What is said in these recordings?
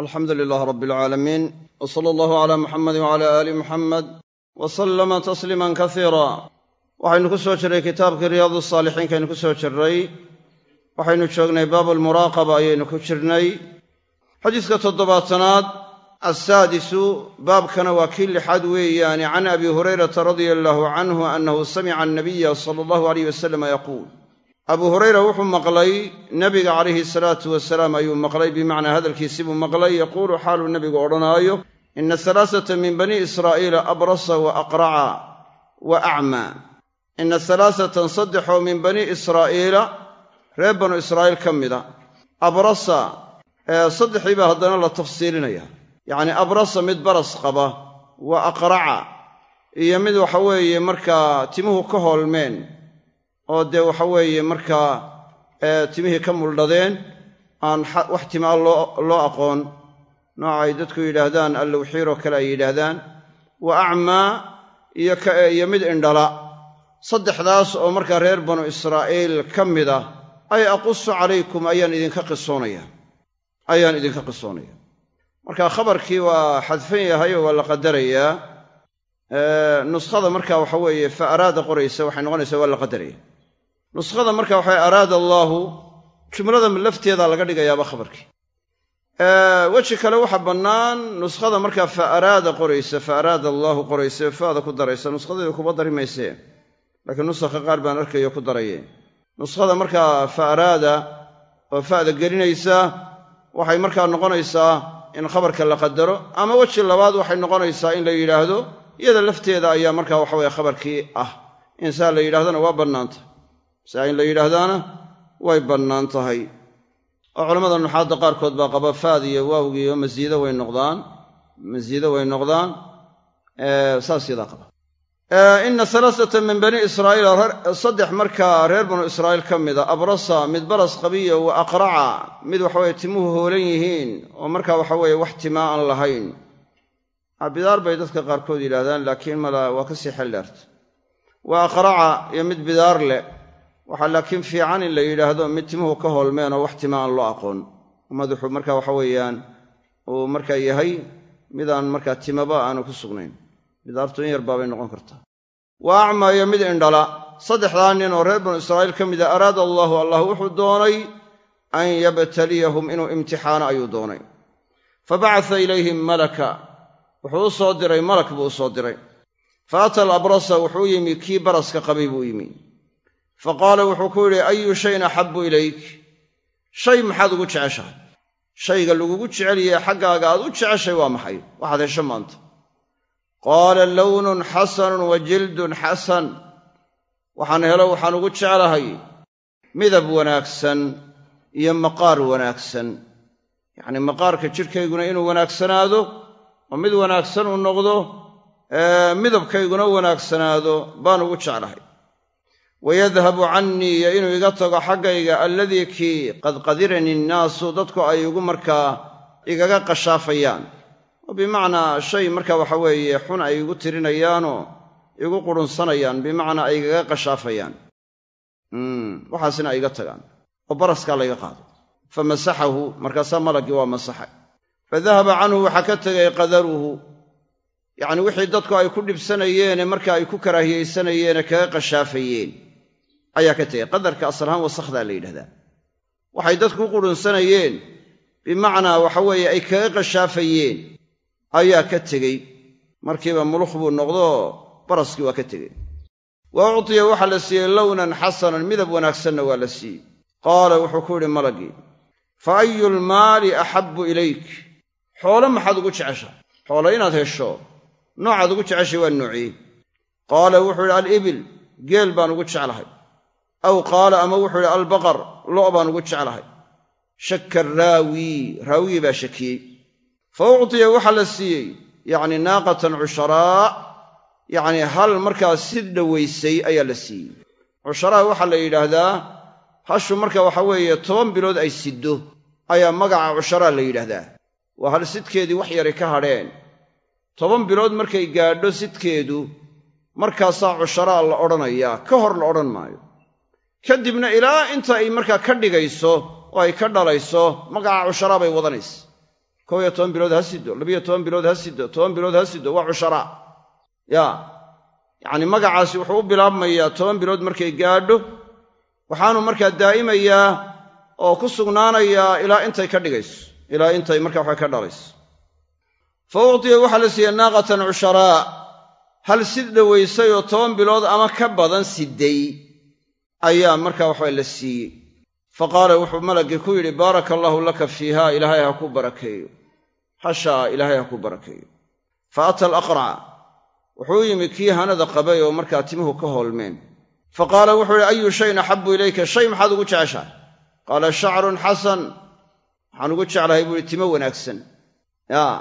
alxamdu lilaah rabbi alcaalamiin w sala allahu calaa muxamedi wcala aali muxamed wa sallama tasliiman kasiira waxaynu ku soo jirray kitaabkii riyaadu saalixiinkaynu ku soo jirray waxaynu joognay baabu almuraaqaba ayaynu ku jirnay. Xadiiska toddobaatanaad assaadisu baabkana waa kii lixaad weeyaani can abi hurayrata radia allaahu canhu annahu samica annabiya sala allahu aleyh wasalama yaquul abuu hurayra wuxuu maqlay nebiga calayhi salaatu wasalaam ayuu maqlay bimacnaa hadalkiisii buu maqlay yaquulu xaaluu nebigu odhanaayo ina halaasata min bani israa'iila abrasa wa aqraca wa acmaa ina halaasatan saddexoo min bani israa'iila reer banu israa'iil ka mida. Abrasa saddexdii baa haddana la tafsiilinaya. Yacnii abrasa mid baras qaba wa aqraca iyo mid waxa weeye markaa timuhu ka hoolmeen oo dee waxa weeye markaa timihii ka muldhadeen aan wax timaa loo aqoon. Nooca dadku yidhaahdaan allowxiiroo kale ay yidhaahdaan wa acmaa iyo mid indhala. Saddexdaas oo markaa reer banu israa'iil ka mid ah ay aqusu calaykum ayaan idinka qisoonaya ayaan idinka qisoonaya marka khabarkii waa xadfan yahay oo waa la qadarayaa nuskhada marka waxa weeye fa araada qoraysa waxay noqonaysaa waa la qadaraya nuskhada marka waxay araada allaahu jumlada lafteeda laga dhigayaaba khabarkii. Weji kale waxa bannaan nuskhada markaa fa araada qoraysa fa araada allaahu qoraysa faada ku daraysa nuskhadayda kuba dari maysee laakiin nusakha qaar baan arkayo ku daraye nuskhada markaa fa araada oo fa'da gelinaysa waxay markaa noqonaysaa in khabarka la qadaro ama weji labaad waxay noqonaysaa in la yidhaahdo iyada lafteeda ayaa markaa waxaweye khabarkii ah. In saa la yidhahdana waa bannaanta saa in la yidhaahdaana way bannaan tahay. Oo culammada nuxaadda qaarkood baa qaba faad iyo waawgiiyo masiido way noqdaan. Masiido way noqdaan. Saas yadaa qaba. Ina alaasata min bani israa'iil saddex markaa reer banu israa'iil ka mida abrasa mid baras qabiya wa aqraca mid waxaweye timuhu hoolan yihiin oo markaa waxaweye wax timaa aan lahayn. Bidaar bay dadka qaarkood yidhahdaan laakiin mala waa ka sii xeldheerta wa aqraca iyo mid bidaar leh waxaa laakiin fiican in la yidhaahdo mid timuhu ka hoolmeen oo wax tima aan loo aqoon. Madaxu marka waxa weeyaan uu markaa yahay midaan markaa timaba aanu ku sugnayn. Bidaartu in yar baabay noqon kartaa. Wa acmaa iyo mid indhala. Saddexdaa nin oo reer banu israa'iil ka mida araada allaahu allah wuxuu doonay an yabtaliyahum inuu imtixaano ayuu doonay. Fa bacasa ilayhim malaka. Wuxuu u soo diray malak buu u soo diray. Fa ata alabrasa wuxuu yimi kii baraska qabay buu yimi fa qaala wuxuu ku yidhi ayu shayin axabbu ilayk? Shay maxaad ugu jeceshahay? Shayga lagugu jecel yahe xaggaaga aad u jeceshay waa maxay? Waxaad hesho maanta. Qaala lownun xasanun wa jildun xasan. Waxaan helo waxaan ugu jeclahay midab wanaagsan iyo maqaar wanaagsan. Yacnii maqaarka jidhkayguna inuu wanaagsanaado oo mid wanaagsan uu noqdo midabkayguna wanaagsanaado baan ugu jeclahay wayadhabu cannii iyo inuu iga tago xaggayga alladii kii qad qadirani innaasu dadku ay igu markaa igaga qashaafayaan oo bimacnaa shay marka waxa weeye xun ay igu tirinayaanoo igu qurunsanayaan bimacnaa ay igaga qashaafayaan waxaasina ay iga tagaan oo baraskaa layga qaado fa masaxahu markaasaa malaggii waa masaxay fa dahaba canhu waxaa ka tegay qadaruhu yacnii wixii dadku ay ku dhibsanayeene marka ay ku karaahiyaysanayeenee kaga qashaafayeen ayaa ka tegey qadarka asalahaan wasakhdaa la yidhahdaa. Waxay dadku u qurunsanayeen bimacnaa waxa weeye ay kaga qashaafayeen. Ayaa ka tegey markiiba mulukh buu noqdoo baraskii waa ka tegey wa uctiya waxaa la siiyey lownan xasanan midab wanaagsanna waa la siiyey. Qaala wuxuu ku yidhi malaggii fa ayu lmaali axabbu ilayk? Xoolo maxaad ugu jeceshahay xoolo inaad hesho noocaad ugu jeceshay waa noociyey qaala wuxuu yidhi alibil geel baan ugu jeclahay aw qaala ama wuxuu yidhi albaqar lo' baan ugu jeclahay. Shakka raawii raawigii baa shakiyey. Fa uctiya waxaa la siiyey yacni naaqatan cusharaa yacnii hal markaa si dhowaysay ayaa la siiyey. Cusharaa waxaa la yidhaahdaa hashu marka waxa weeye toban bilood ay siddo ayaa magaca cusharaa la yidhaahdaa. Waa hal sidkeedii wax yaray ka hadheen. Toban bilood markay gaadho sidkeedu markaasaa cusharaa la odhanayaa ka hor la odhan maayo kadibna ilaa inta ay markaa ka dhigayso oo ay ka dhalayso magaca cusharaa bay wadanaysa kow toban bilood ha sido labiyo toban bilood ha sido toban bilood ha sido waa cusharaa ya yacni magacaasi wuxuu u bilaabmayaa toban bilood markay gaadho. Waxaanu markaa daa'imayaa oo ku sugnaanayaa ilaa intay ka dhigayso ilaa intay markaa waxa ka dhalayso. Fa uctiya waxaa la siiyey naaqatan cusharaa hal sid dhowaysay oo toban bilood ama ka badan siday ayaa markaa waxaa la siiyey. Fa qaala wuxuu malaggii ku yidhi baaraka allaahu laka fiiha ilaahay ha ku barakeeyo. Hashaa ilaahay ha ku barakeeyo. Fa ata alaqraca wuxuu yimi kii hanada qabay oo markaa timuhu ka hoolmeen fa qaala wuxuu ihi ayu shayin axabbu ilayka? Shay maxaad ugu jeceshahay? Qaala shacrun xasan. Waxaan ugu jeclahay buu ihi timo wanaagsan. Yaa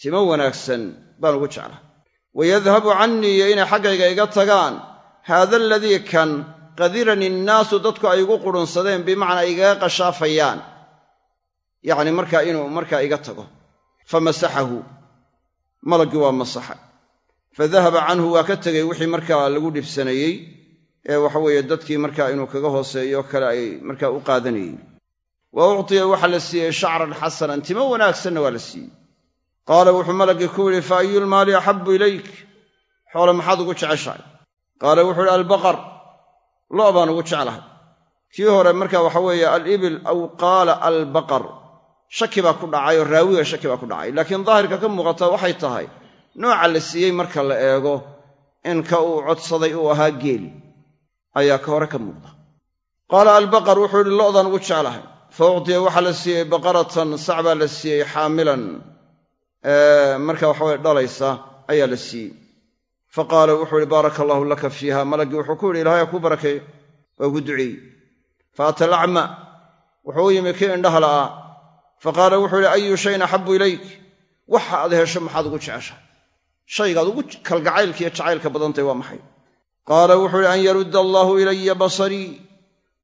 timo wanaagsan baan ugu jeclahay. Wayadhabu cannii iyo inay xaggayga iga tagaan haada aladii kan qadirani innaasu dadku ay igu qudhunsadeen bimacnaa igaga qashaafayaan. Yacni markaa inuu markaa iga tago. Fa masaxahu. Malaggii waa masaxay fa dahaba canhu waa ka tegey wixii markaa lagu dhibsanayey ee waxaweeye dadkii markaa inuu kaga hooseeyo kale ay markaa u qaadanayeen wa uctiya waxaa la siiyey shacran xasanan timo wanaagsanna waa la siiyey. Qaala wuxuu malaggii ku yidhi fa ayulmaali axabbu ilayk? Xoole maxaad ugu jeceshahay? Qaala wuxuu ihi albaqar lo' baan ugu jeclahay. Kii hore marka waxa weeye alibil aw qaala albaqar. Shaki baa ku dhacay oo raawiga shaki baa ku dhacay. Laakiin daahirka ka muuqata waxay tahay nooca la siiyey marka la eego in ka uu codsaday uu ahaa geeli ayaa ka hore ka muuqda. Qaala albaqar wuxuu yidhi lo'daan ugu jeclahay. Fa uctiya waxaa la siiyey baqaratan sac baa la siiyey xaamilan. Marka waxaweye dhalaysa ayaa la siiyey fa qaala wuxuu ihi baaraka allaahu laka fiiha. Malaggii wuxuu ku yidhi ilahay ha kuu barakeeyo waa ugu duceeyey. Fa ata alacma wuxuu u yimi kii indhaha la'aa fa qaala wuxuu ihi ayu shayin axabbu ilayk. Waxa aad hesho maxaad ugu jeceshahay shaygaad ugu kalgacaylkiiyo jacaylka badantay waa maxay? Qaala wuxuu ihi an yarudda allaahu ilaya basarii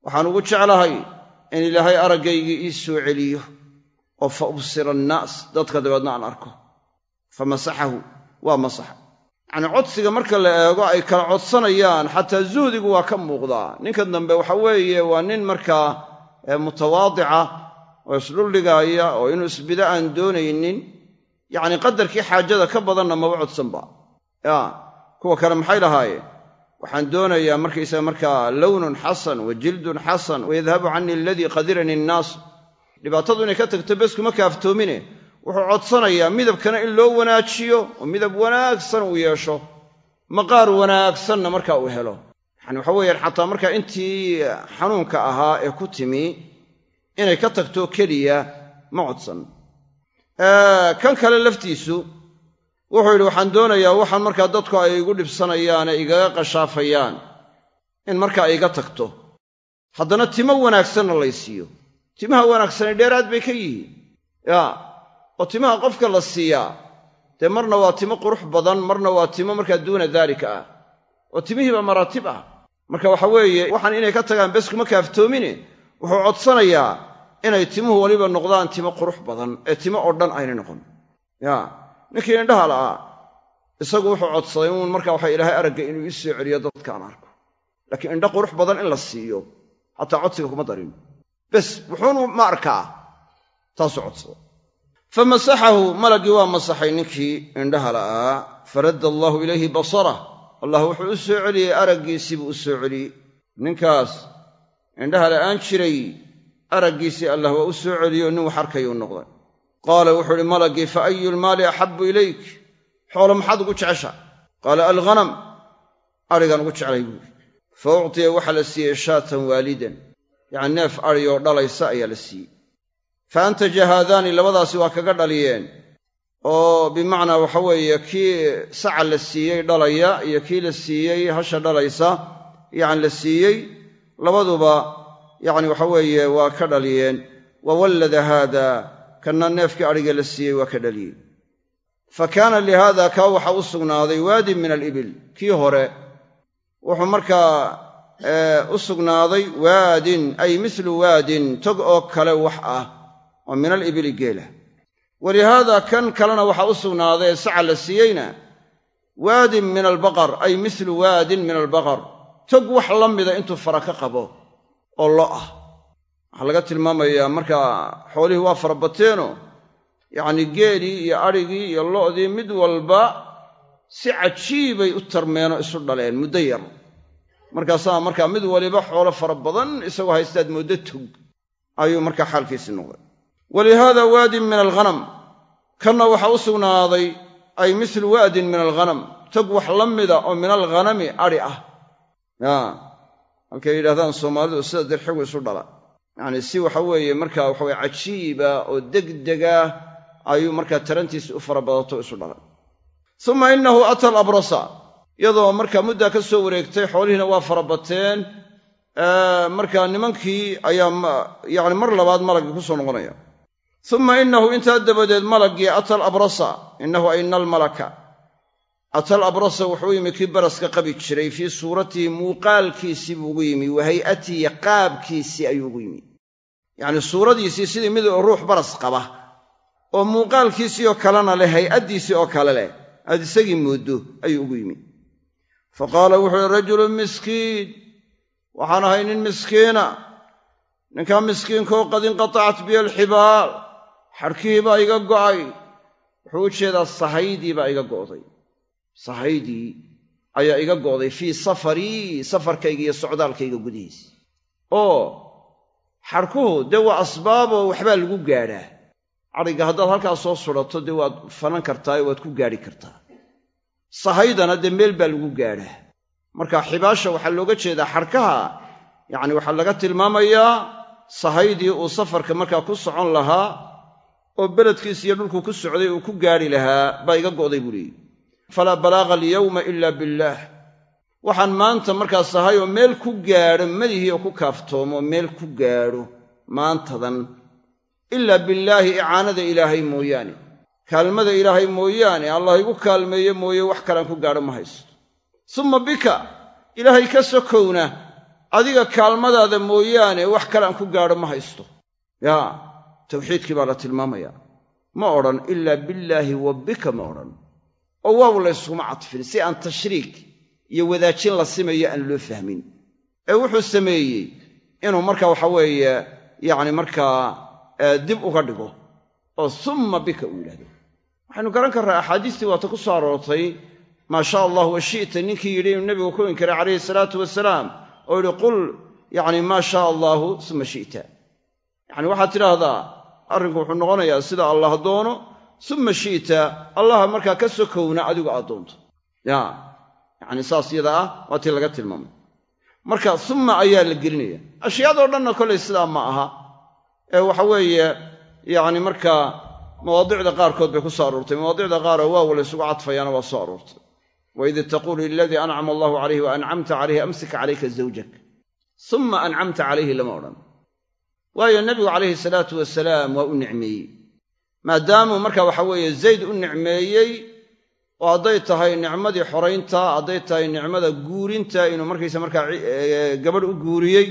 waxaan ugu jeclahay in ilaahay araggaygii ii soo celiyo oo fa ubsira annaas dadka dabeedna aan arko. Fa masaxahu waa masaxa yacnii codsiga marka la eego ay kala codsanayaan xataa zuhdigu waa ka muuqdaa ninka dambe waxa weeye waa nin markaa mutawaadica oo isdhuldhigaaya oo inuu isbida aan doonaynin. Yacni qadarkii xaajada ka badanna maba codsanba. Ya kuwa kale maxay lahaayeen waxaan doonayaa markaysaga markaa lownun xasan wa jildun xasan wayadhabu canii aladii qadirani innaas dhibaatadu inay ka tagto bes kuma kaaftoomine wuxuu codsanayaa midabkana in loo wanaajiyo oo midab wanaagsan uu yeesho maqaar wanaagsanna markaa uu helo. Yani waxa weeyaan xataa markaa intii xanuunka ahaa ee ku timi inay ka tagto keliya ma codsan. Kan kale laftiisu wuxuu yidhi waxaan doonayaa waxaan markaa dadku ay igu dhibsanayaane igaga qashaafayaan in markaa iga tagto. Haddana timo wanaagsanna lay siiyo. Timaha wanaagsani dheeraad bay ka yihiin. Yaa oo timaha qofka la siiyaa dee marna waa timo qurux badan marna waa timo markaa duuna daalika ah oo timihiiba maraatib ah. Marka waxa weeye waxaan inay ka tagaan bes kuma kaaftoomine wuxuu codsanayaa inay timuhu weliba noqdaan timo qurux badan ee timo oo dhan aynay noqon. Yaa ninkii indhaha la'aa isagu wuxuu codsaday uun marka waxa ilaahay aragga inuu ii soo celiyo dadkaan arko. Laakiin indho qurux badan in la siiyo hataa codsiga kuma darin. Bes wuxuunu ma arkaa taasuu codsada fa masaxahu malaggii waa masaxay ninkii indhaha la'aa faradda allaahu ilayhi basarah allah wuxuu u soo celiyey araggiisii buu u soo celiyey ninkaas indhaha la'aan jiray araggiisii allah waa u soo celiyo nin wax arkayuu noqday qaala wuxuu ihi malaggii fa ayu lmaali axabbu ilayk xoolo maxaad ugu jecesha qaala alghanam adhigaan ugu jeclay buuri fa uctiya waxaa la siiyey shaatan waalidan yacni neef adhiyoo dhalaysa ayaa la siiyey fa antaja haadaani labadaasi waa kaga dhaliyeen. Oo bimacnaa waxa weeye kii saca la siiyey dhalaya iyo kii la siiyey hasha dhalaysa yacni la siiyey labaduba yacni waxa weeye waa ka dhaliyeen. Wa wallada haada kanna neefkii adhiga la siiyey waa ka dhaliyey fa kaana lihaada kaa waxa u sugnaaday waadin min alibil kii hore. Wuxuu markaa u sugnaaday waadin ay mislu waadin tog oo kale wax ah oo min alibili geela. Walihaada kan kalena waxaa u sugnaaday saca la siiyeyna waadin min albaqar ay mislu waadin min albaqar. Tog wax la mida intuu fara ka qabo oo lo ah. Waxaa laga tilmaamayaa markaa xoolihii waa fara bateenoo yacnii geelii iyo adhigii iyo lo'dii mid walba si cajiibay u tarmeenoo isu dhaleen muddo yar. Markaasaa markaa mid waliba xoolo fara badan isagoo haystaad mooddo tog ayuu markaa xaalkiisii noqday walihaada waadin min alghanam kanna waxaa u sugnaaday ay mislu waadin min alghanam tog wax la mida oo min alghanami adhi ah halkay yidhahdaan soomaalidu sida dirxigu isu dhala yacni si waxa weeye markaa waxaweye cajiiba oo degdega ayuu markaa tarantiisi u fara badato isu dhalay uma innahu ata alabrasa iyadoo markaa muddaa ka soo wareegtay xoolihiina waa fara bateen markaa nimankii ayaa yacni mar labaad malaggii ku soo noqonaya uma innahu intaa dabadeed malaggii ata alabrasa innahu ay ina almalaka ata alabrasa wuxuu yimi kii baraska qabi jiray fii suuratihi muuqaalkiisii buu ugu yimi wa hay'atihi qaabkiisii ayuu ugu yimi yacni suuradiisii sidii mid ruux baras qaba oo muuqaalkiisii oo kalena leh hay'addiisii oo kale leh aad isagii mooddo ayuu ugu yimi fa qaala wuxuu uhi rajulun miskiin waxaan ahay nin miskiina ninkaa miskiinkaoo qad inqatacat biya alxibaal xadhkihii baa iga go'ay. Wuxuu u jeedaa sahaydii baa iga go'day. Sahaydii ayaa iga go'day fii safarii safarkayga iyo socdaalkayga gudihiisa oo xadhkuhu dee waa asbaaboo waxbaa lagu gaadhaa. Cadhigga haddaad halkaas soo sudhato dee waad fanan kartaa waad ku gaadhi kartaa. Sahaydana dee meel baa lagu gaadhaa. Marka xibaasha waxaa looga jeedaa xadhkaha yacni waxaa laga tilmaamayaa sahaydii uu safarka markaa ku socon lahaa oo beledkiis iyo dhulku ku socday uu ku gaadhi lahaa baa iga go'day buu leeyihi. Falaa balaaqa alyawma ila billaah waxaan maanta markaa sahay oo meel ku gaadho madihii oo ku kaaftoomo meel ku gaadho maantadan. Ilaa billaahi icaanada ilaahay mooyaane. Kaalmada ilaahay mooyaane allah igu kaalmeeye mooye wax kalaan ku gaadho ma haysto. Summa bika ilaahay ka sokowna adiga kaalmadaada mooyaane wax kalaan ku gaadho ma haysto. Yaa tawxiidkii baa la tilmaamayaa ma odhan ilaa billaahi wa bika ma odhan. Oo waaw layskuma cadfin si aan tashriik iyo wadaajin la simayo aan loo fahmin. Ee wuxuu sameeyey inuu marka waxa weeye yacni markaa dib uga dhigo. Oo summa bika uu yidhahdo waxaynu garan karraa axaadiistii waata ku soo aroortay maa shaa allah wa shi'ta ninkii yidhi inuu nebigu ku inkiray calayhi salaatu wasalaam oo yidhi qul yacni maa shaa allaahu suma shi'ta yacni waxaad tidhaahdaa arrinku wuxuu noqonayaa sida allah doono summa shi'ta allaha markaa ka sokowna adigu aad doonto. Ya yacni saas yada ah waa tii laga tilmaamay. Marka summa ayaa la gelinaya. Ashyaadoo dhanna kollay sidaa ma aha. Ee waxa weeye yacni markaa mawaadicda qaarkood bay ku soo aroortay. Mawaadicda qaaroo waaw laysugu cadfayaana waa soo aroortay. Waid taquulu liladii ancama allahu calayhi wa ancamta calayhi amsik calayka zawjak. Summa ancamta calayhi lama odhan waayo nebigu calayhi salaatu wasalaam waa u nicmeeyey. Maadaamuu marka waxa weeye zayd u nicmeeyey oo hadday tahay nicmadii xoraynta hadday tahay nicmada guurinta inuu markaysa markaa gabadh u guuriyey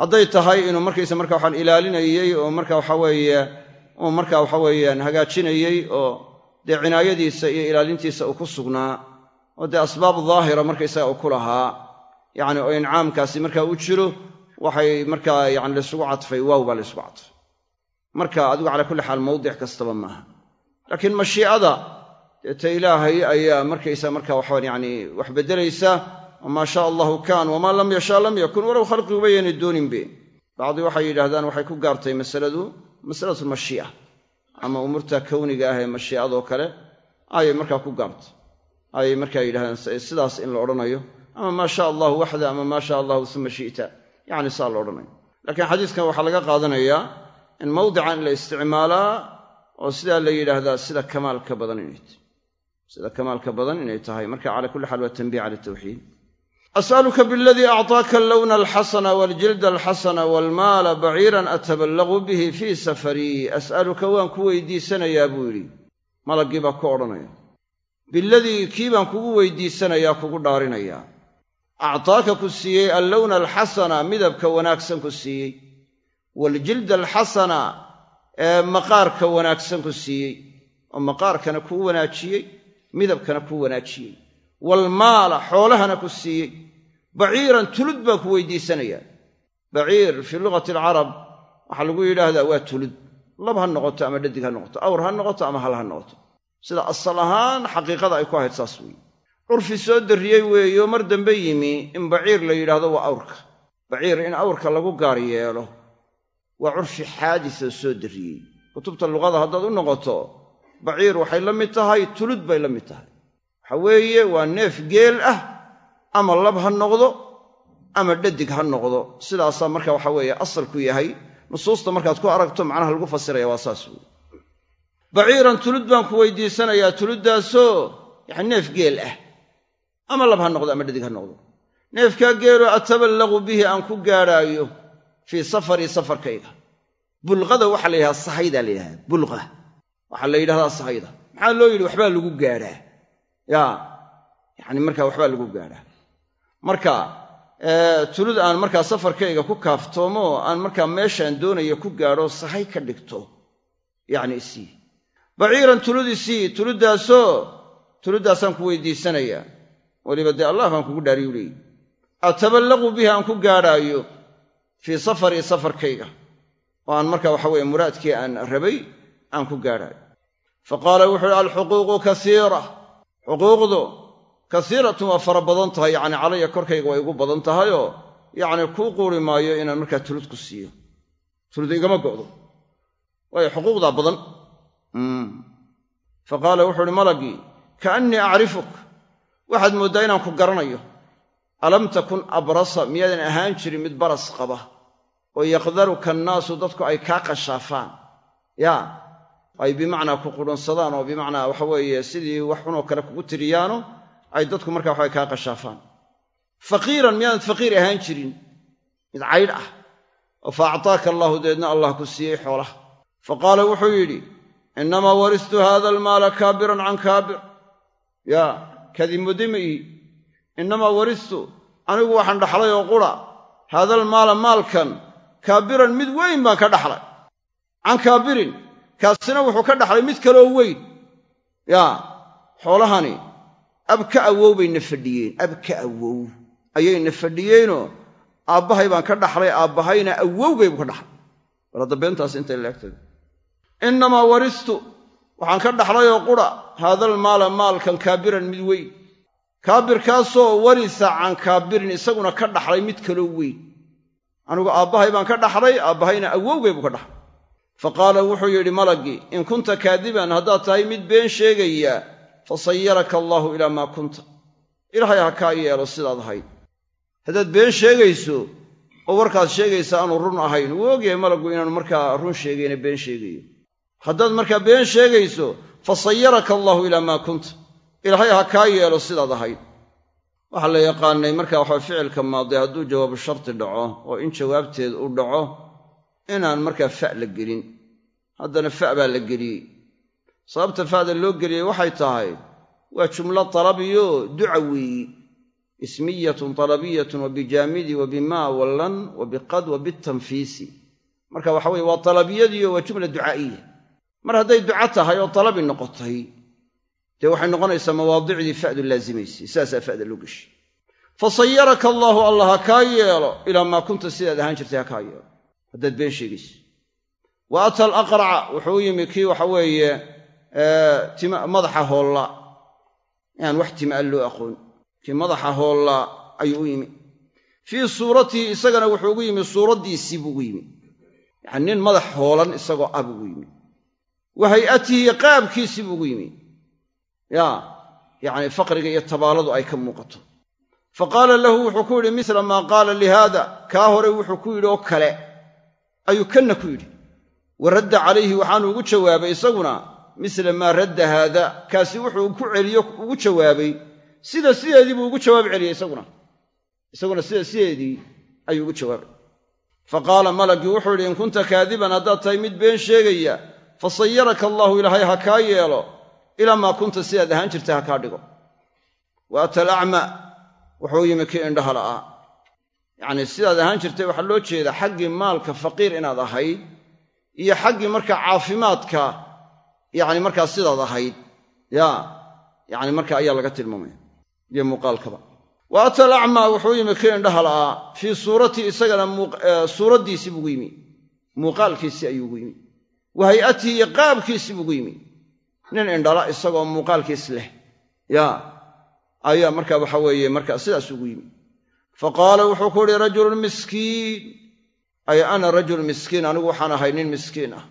hadday tahay inuu markaysa marka waxaan ilaalinayey oo marka waxa weeye uu marka waxa weeyaan hagaajinayey oo dee cinaayadiisa iyo ilaalintiisa uu ku sugnaa oo dee asbaab daahira markaysaga uu ku lahaa. Yacni oo incaamkaasi markaa u jiro waxay markaa yani laysugu cadfay waaw baa laysugu cadfay. Marka adigu calaa kulli xaal mawdic kastaba maaha. Laakiin mashiicada deeta ilaahay ayaa markaysa marka waxaan yani wax beddelaysa wamaa shaa allahu kaan wamaa lam yashaa lam yakun walow khalqiguba yaynay dooninbe bacdi waxay yidhahdaan waxay ku gaartay masaladu masalatu mashii'a ama umuurta kowniga ah ee mashiicadoo kale ayay markaa ku gaartay. Ayay markaa yidhahdaan sidaas in la odhanayo. Ama maa shaa allahu waxda ama maa shaa allahu suma shi'ta yacni saa la odhanayo laakiin xadiiskan waxaa laga qaadanayaa in mawdican in la isticmaalaa oo sidaa la yidhaahdaa sida kamaalka badan inay tahay. Sida kamaalka badan inay tahay. Marka cala kulli xaal waa tanbiih cala tawxiid. As'aluka bialadii acطaaka allawna alxasana waaljilda alxasana waalmaala baciiran ataballaqu bihi fii safarii as'aluka waan ku weydiisanayaa buu yidhi. Malaggii baa ku odhanaya biladii kii baan kugu weydiisanayaa kugu dhaarinayaa actaaka ku siiyey allawna alxasana midabka wanaagsan ku siiyey waaljilda alxasana ee maqaarka wanaagsan ku siiyey oo maqaarkana kuu wanaajiyey midabkana kuu wanaajiyey waalmaala xoolahana ku siiyey baciiran tulud baan ku weydiisanayaa baciir fii lugati alcarab waxaa lagu yidhaahdaa waa tulud lab ha noqoto ama dhadig ha noqoto awr ha noqoto ama hal ha noqoto sida asal ahaan xaqiiqada ay ku ahayd saas weeye curfi soo darriyey weeyo mar dambe yimi in baciir la yidhaahdo waa awrka. Baciir in awrka lagu gaar yeelo waa curfi xaadisoo soo darriyey kutubta luqada haddaad u noqoto baciir waxay la mid tahay tulud bay la mid tahay. Waxa weeye waa neef geel ah ama lab ha noqdo ama dhadig ha noqdo. Sidaasaa marka waxa weeye asalku yahay. Nusuusta markaad ku aragto macnaha lagu fasiraya waa saas weeye. Baciiran tulud baan ku weydiisanayaa tuluddaasoo yacni neef geel ah ama lab ha noqdo ama dhadig ha noqdo. Neefkaa geeloo ataballaqu bihi aan ku gaadhaayo fii safarii safarkayga. Bulqada waxaa la yidhahdaa sahaydaa la yidhahdaa bulqa. Waxaa la yidhahdaa sahayda. Maxaa loo yidhi waxbaa lagu gaadhaa. Yaa yacni markaa waxbaa lagu gaadhaa. Marka tulud aan markaa safarkayga ku kaaftoomo aan markaa meeshaan doonaya ku gaadho sahay ka dhigto. Yacni isii. Baciiran tulud isii tuluddaasoo tuluddaasaan ku weydiisanayaa weliba dee allah baan kugu dhaariyu leeyi. Ataballaqu bihi aan ku gaadhaayo fii safarii safarkayga oo aan markaa waxa weye muraadkii aan rabay aan ku gaadhaayo. Fa qaala wuxu uhi alxuquuqu kasiira. Xuquuqdu kasiiratun waa fara badan tahay yacni calaya korkayga way igu badan tahayoo yacni kuu quuri maayo inaan markaa tulud ku siiyo. Tulud igama go'do. Waayo xuquuqdaa badan. Fa qaala wuxuu uhi malagii kaannii acrifuk waxaad mooddaa inaan ku garanayo alam takun abrasa miyaadan ahaan jirin mid baras qaba oo yaqdaruka annaasu dadku ay kaa qashaafaan. Yaa ay bimacnaa ku qudhansadaan oo bimacnaa waxa weeye sidii wax xunoo kale kugu tiriyaano ay dadku markaa waxabay kaa qashaafaan. Faqiiran miyaanad faqiir ahaan jirin mid caydh ah oo fa actaaka allaahu deedna allah ku siiyey xoolaha. Fa qaala wuxuu yidhi innamaa waristu haada almaala kaabiran can kaabir. Yaa ma ihi innamaa waristu anigu waxaan dhaxlay oo qura haadal maala maalkan kaabiran mid weyn baan ka dhaxlay. Can kaabirin kaasina wuxuu ka dhaxlay mid kaloo weyn. Yaa xoolahani ab ka awow bay na fadhiyeen ab ka awow. Ayay na fadhiyeenoo aabbahay baan ka dhaxlay aabbahayna awowgaybu ka dhaxlay. Bal hadda beentaas intay laegtay innamaa waristu waxaan ka dhaxlayoo qura haadal maala maalkan kaabiran mid weyn. Kaabirkaasoo warisa can kaabirin isaguna ka dhaxlay mid kaloo weyn. Anigu aabbahay baan ka dhaxlay aabbahayna awowgay buu ka dhaxlay. Fa qaala wuxuu yidhi malaggii in kunta kaadiban haddaad tahay mid been sheegaya fa sayaraka allaahu ilaa maa kunta. Ilaahay ha kaa yeelo sidaad ahayd. Haddaad been sheegayso oo warkaad sheegaysa aanu run ahayn wuu ogyahay malaggu inaanu markaa run sheegayna been sheegayo. Haddaad markaa been sheegayso fa sayaraka allaahu ilaa maa kunta ilaahay ha kaa yeelo sidaad ahayd waxaa la yaqaanay marka waxa ficilka maadi hadduu jawaabu sharti dhaco oo in jawaabteed u dhaco inaan markaa fa la gelin haddana fa baa la geliyey sababta fa'da loo geliyey waxay tahay waa jumlo talabiyo duca weeyi ismiyatun talabiyatun wa bijaamidi wa bimaa wallan wa biqad wa bitanfiisi marka waxa weye waa talabiyadiyo waa jumla ducaa'iya mar hadday duca tahay oo talabi noqotay dee waxay noqonaysaa mawaadicdii fa'du laasimaysay sidaasaa fa'da loo geshay fa sayaraka allaahu allah ha kaa yeelo ilaa maa kunta sidaad ahaan jirtay ha kaa yeelo. Haddaad been sheegayso. Wa ata alaqraca wuxuu u yimi kii waxa weeye madaxa hoolla. Inaan wax tima an loo aqoon. Kii madaxa hoolla ayuu u yimi. Fii suuratihi isagana wuxuu ugu yimi suuraddiisii buu ugu yimi. Yacani nin madax hoolan isagoo ah buu ugu yimi wa hay'atihi qaabkiisii buu ugu yimi. Yaa yacni faqriga iyo tabaaladu ay ka muuqato. Fa qaala lahu wuxuu ku yidhi misla maa qaala lihaada kaa hore wuxuu ku yidhi oo kale ayuu kanna ku yidhi. Wa radda calayhi waxaanu ugu jawaabay isaguna misla maa radda haada. Kaasi wuxuu ku celiyo ugu jawaabay. Sida sideedii buu ugu jawaab celiyey isaguna. Isaguna sida sideedii ayuu ugu jawaabay. Fa qaala malagii wuxuu yidhi in kunta kaadiban haddaad tahay mid been sheegaya fa sayaraka allaahu ilaahay ha kaa yeelo ilaa maa kunta sidaad ahaan jirtay ha kaa dhigo. Wa ata alacma wuxuu yimi kii indhaha la'aa yacnii sidaad ahaan jirtay waxaa loo jeedaa xaggii maalka faqiir inaad ahayd iyo xaggii markaa caafimaadka yacni markaa sidaad ahayd. Yaa yacni marka ayaa laga tilmaamaya iyo muuqaalkaba. Wa ata alacmaa wuxuu yimi kii indhaha la'aa fii suuratii isagana suuraddiisii buugu yimi. Muuqaalkiisii ayuu ugu yimi wa hay'atihi iyo qaabkiisii buugu yimi. Nin indhala isagoo muuqaalkiis leh. Yaa ayaa markaa waxa weeye markaa sidaas ugu yimi. Fa qaala wuxuu ku uhi rajulun miskiin. Ay ana rajul miskiin anigu waxaan ahay nin miskiin ah.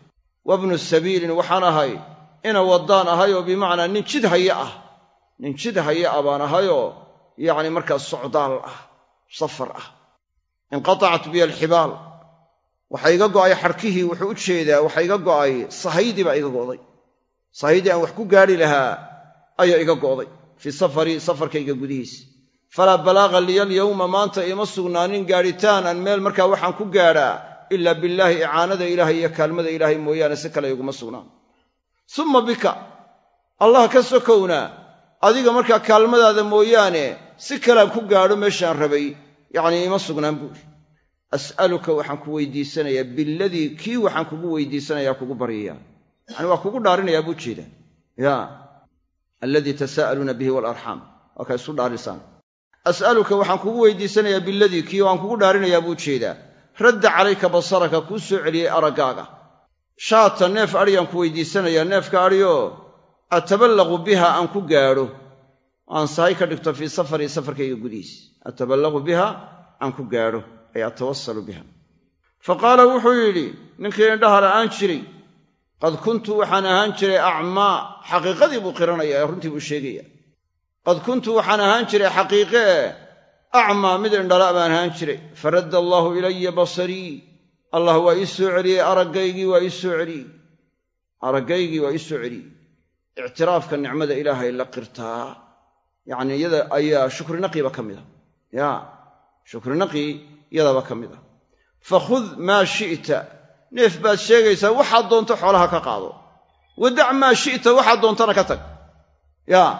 Wabnu sabiilin waxaan ahay ina waddaan ahay oo bimacnaa nin jid haye ah. Nin jid haye ah baan ahayoo yacni markaa socdaal ah safar ah. Inqatacat biya alxibaal waxa iga go'ay xadhkihii wuxuu u jeedaa waxa iga go'ay sahaydii baa iga go'day. Sahaydii aan wax ku gaadhi lahaa ayaa iga go'day fii safarii safarkayga gudihiisa falaa balaaqa liya alyowma maanta iima sugnaanin gaadhitaan aan meel markaa waxaan ku gaadhaa ilaa billaahi icaanada ilaahay iyo kaalmada ilaahay mooyaane si kale iguma sugnaan. Summa bika allah ka sokownaa adiga markaa kaalmadaada mooyaane si kalean ku gaadho meeshaan rabay yacnii iima sugnaan buuri as'aluka waxaan ku weydiisanayaa biladii kii waxaan kugu weydiisanayaa kugu baryayaa. Yacani waa kugu dhaarinayaa buu jeedaa. Ya alladii tasaa'aluuna bihi waalarxaam waa isu dhaarisaan as'aluka waxaan kugu weydiisanayaa biladii kii waan kugu dhaarinayaa buu jeedaa. Radda calayka basaraka kuu soo celiyey araggaaga. Shaata neef adhiyaan ku weydiisanayaa neefka adhiyoo ataballaqu biha aan ku gaadho. Aan sahay ka dhigto fii safarii safarkayga gudihiis. Ataballaqu biha aan ku gaadho ay atawasalu biha. Fa qaala wuxuu yidhi ninkii indhaha la'aan jiray qad kuntu waxaan ahaan jiray acmaa xaqiiqadii buu qiranaya runtii buu sheegaya qad kuntu waxaan ahaan jiray xaqiiqe acmaa mid indhala baan ahaan jiray. Faradda allaahu ilaya basarii allah waa ii soo celiyey araggaygii waa ii soo celiyey. Araggaygii waa ii soo celiyey. Ictiraafka nicmada ilaahay la qirtaa yacni iyada ayaa shukrinaqii ka mid a ya shukrinaqii iyadaba ka mid a fakhud maa shi'ta. Neef baad sheegaysaa waxaad doonto xoolaha ka qaado. Wadac maa shi'ta waxaad doontana ka tag. Yaa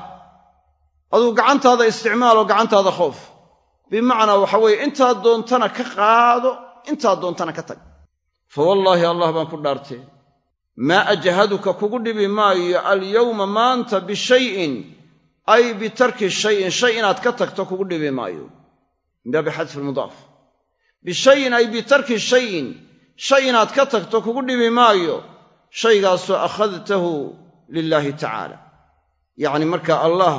aduu gacantaada isticmaal oo gacantaada khoof bimacnaa waxa weeye intaad doontana ka qaado intaad doontana ka tag. Fa wallaahi allah baan ku dhaartee maa ajhaduka kugu dhibi maayo alyowma maanta bishayin ay bitarki shayin shay inaad ka tagto kugu dhibi maayo. Min baabi xadfi lmudaaf bishayin ay bitarki shayin. Shay inaad ka tagto kugu dhibi maayo. Shaygaasoo akhadtahu lilaahi tacaala. Yacni markaa allah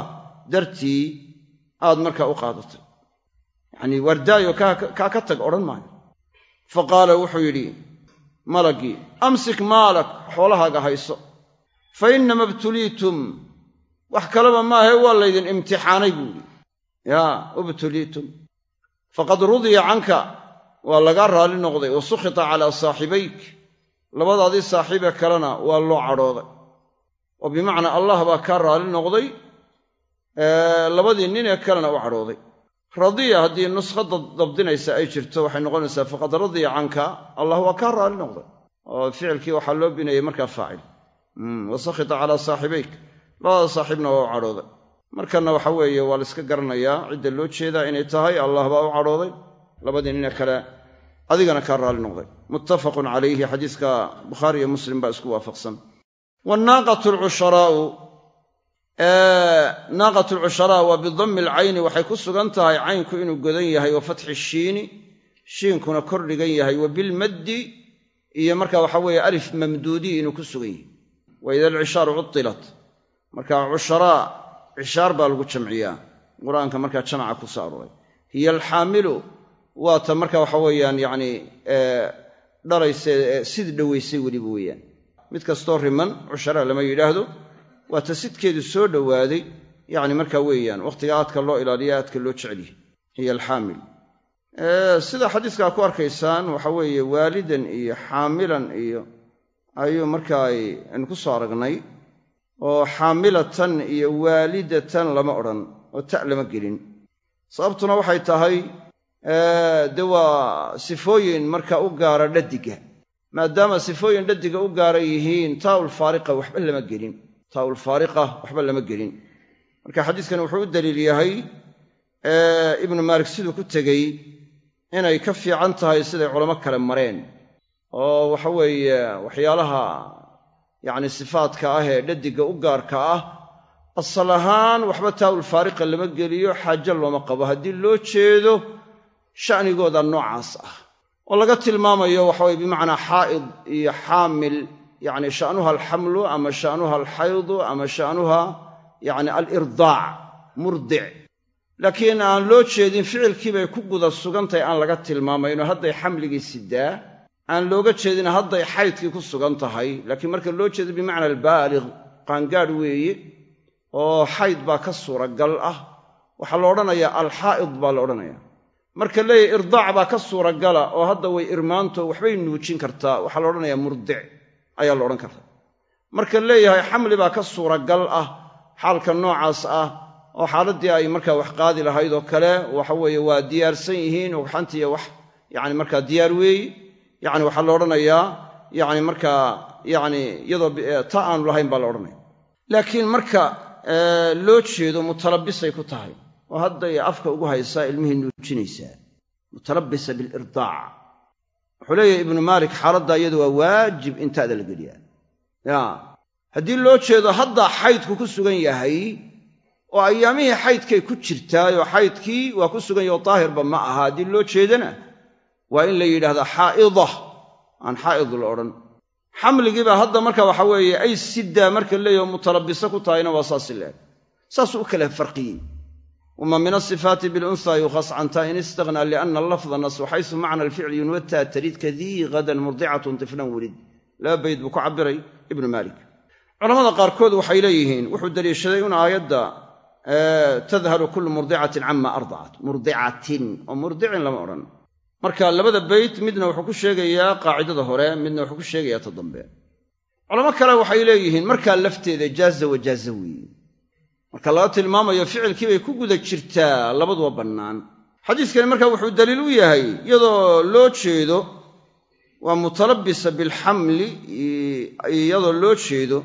dartii aad markaa u qaadatay. Yacnii wardaayo kaa ka tag odhan maayo. Fa qaala wuxuu yidhi malaggii amsik maalak xoolahaaga hayso. Fa innama ibtuliitum wax kaleba maahe waa laydin imtixaanay buuhi yaa ubtuliitum. Faqad rudiya canka waa lagaa raalli noqday wa sukhita calaa saaxibayk. Labadaadii saaxiibee kalena waa loo cadhooday. Oo bimacnaa allah baa kaa raalli noqday labadii nin ee kalena u cadhooday. Radiya haddii nuskhada dabdinaysa ay jirto waxay noqonaysaa faqad radiya canka. Allah waa kaa raalli noqday. Oo ficilkii waxaa loo binayay markaa faacil. Wa sakhita calaa saaxibayk. Labada saaxiibna waa u cadhooday. Markanna waxa weeye waa la iska garanayaa cidda loo jeedaa inay tahay allah baa u cadhooday. Labadii nine kale adigana kaa raalli noqday. Muttafaqun calayhi xadiiska bukhaari iyo muslim baa isku waafaqsan. Wanaaqatu lcusharaau naaqat lcusharaa waa bidammi alcayni waxay ku sugan tahay caynku inuu godan yahay wa fatxi shiini shiinkuna kor dhigan yahay wa bilmaddi iyo marka waxa weeye alif mamduudi inuu ku sugan yahay. Wa ida alcishaaru cudilat marka cusharaa cishaar baa lagu jamciyaa. Qur'aanka markaa jamaca ku soo arooray. Hiya alxaamilu waa ta marka waxa weeyaan yacni dhalayse sid dhowaysay weliba weeyaan. Mid kastoo riman cusharaa lama yidhaahdo waa ta sidkeedu soo dhowaaday yacni markaa weeyaan wakhtiga aadka loo ilaaliya aadka loo jecelyahay hiya alxaamil. Sida xadiiskaa ku arkaysaan waxa weeye waalidan iyo xaamilan iyo ayuu markaa aynu ku soo aragnay oo xaamilatan iyo waalidatan lama odhan oo ta' lama gelin. Sababtuna waxay tahay dee waa sifooyin marka u gaara dhadiga maadaama sifooyin dhadiga u gaara yihiin taa'ul faariqa waxba lama gelin. Taa'ul faariqa waxba lama gelin. Marka xadiiskani wuxuu u daliil yahay ibnu maalik siduu ku tegey inay ka fiican tahay siday culamo kale mareen. Oo waxa weeye waxyaalaha yacni sifaadka ah ee dhadiga u gaarka ah asal ahaan waxba taa'ul faariqa lama geliyo xaajo looma qabo. Haddii loo jeedo sha'nigooda noocaas ah oo laga tilmaamayo waxaweye bimacnaa xaa'id iyo xaamil yacni sha'nuha alxamlu ama sha'nuha alxaydu ama sha'nuha yacni alirdaac murdic. Laakiin aan loo jeedin ficilkii bay ku guda sugantahay aan laga tilmaamayno hadday xamligii sidaa aan looga jeedin hadday xaydkii ku sugan tahay. Laakiin marka loo jeedo bimacna albaalig qaangaadh weeye oo xayd baa ka suuragal ah waxaa la odhanayaa alxaa'id baa la odhanaya marka leeyahy irdaac baa ka suuragala oo hadda way irmaanto waxbay nuujin kartaa. Waxaa la odhanayaa murdic ayaa la odhan kartaa marka leeyahay xamli baa ka suuragal ah xaalka noocaas ah oo xaaladdii ay markaa wax qaadi lahayd oo kale waxa weeye waa diyaarsan yihiin ugxantiiyo wax yani markaa diyaar weeye yani waxaa la odhanayaa yani markaa yani iyadoo ta aanu lahayn baa la odhanaya. Laakiin marka loo jeedo mutalabisay ku tahay oo hadday afka ugu haysaa ilmihii nuujinaysaa mutalabisa bilirdaac wuxuu leeyahay ibnu maalik xaaladda iyadu waa waajib intaada la geliyaa ya haddii loo jeedo haddaa xaydku ku sugan yahay oo ayaamihii xaydkay ku jirtaayoo xaydkii waa ku sugan yaho daahirba ma aha haddii loo jeedana waa in la yidhahdaa xaa'ida aan xaa'id la odhan. Xamligiibaa hadda marka waxa weeye ay siddaa marka leeyaho mutalabiso ku tahayna waa saasi leeg saasuu u kala farqiyey wama min asifaati bilunha yukhas canta in istaghnaa liana lafda nasu xaysu macna alficli yunwataa tarid kadii hadan murdicatun tiflan welid laba bayd buu ku cabbiray ibnu maalik. Culamada qaarkood waxay leeyihiin wuxuu daliishaday un aayadda tadhalu kullu murdicatin cama ardacat murdicatin oo murdicin lama odhan. Marka labada beyt midna wuxuu ku sheegayaa qaacidada hore midna wuxuu ku sheegayaa ta dambe culamo kale waxay leeyihiin markaa lafteeda jaaza wajaaza weeye marka laga tilmaamayo ficilkii bay ku guda jirtaa labaduba bannaan. Xadiiskani marka wuxuu daliil u yahay iyadoo loo jeedo waa mutalabisa bilxamli iyadoo loo jeedo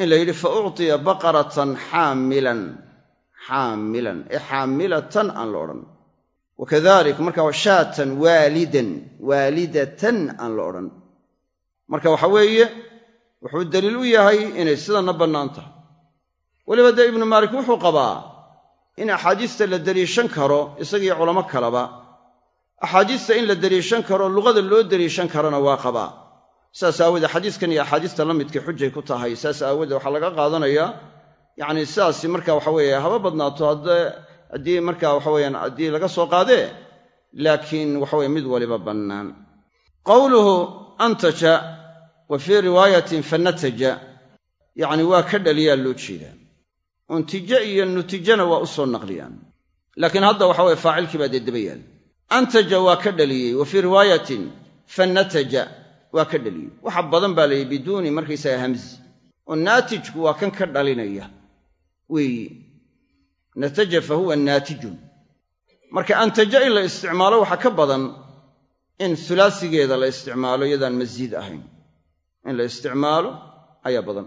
in la yidhi fa uctiya baqaratan xaamilan xaamilan ee xaamilatan aan la odhan. Wakadalik marka shaatan waalidan waalidatan aan la odhan. Marka waxa weeye wuxuu daliil u yahay inay sidanna bannaan tahay weliba dee ibnu maalik wuxuu qabaa in axaadiista la deliishan karo isagiiyo culamo kaleba axaadiista in la deliishan karo luqada loo deliishan karona waa qabaa. Saas aawoodee xadiiskan iyo axaadiista la midkay xujay ku tahay. Saas aawoodee waxaa laga qaadanayaa yacni sidaasi marka waxa weeye haba badnaato haddii marka waxaweyaan haddii laga soo qaadee laakiin waxaweye mid waliba bannaan. Qowluhu antaja wa fii riwaayatin fanataja. Yacni waa ka dhaliyaa loo jeedaa untijo iyo nutijana waa u soo naqliyaan. Laakiin hadda waxa weye faacilkii baa dee daba yaal antaja waa ka dhaliyey wa fii riwaayatin fanataja waa ka dhaliyey. Waxa badan baa layidhi biduuni markaysaga hamzi. Oo naatijku waa kan ka dhalinaya weeyi. Nataja fa huwa naatijun marka antaja in la isticmaalo waxaa ka badan in hulaasigeeda la isticmaalo iyadaan masiid ahayn. In la isticmaalo ayaa badan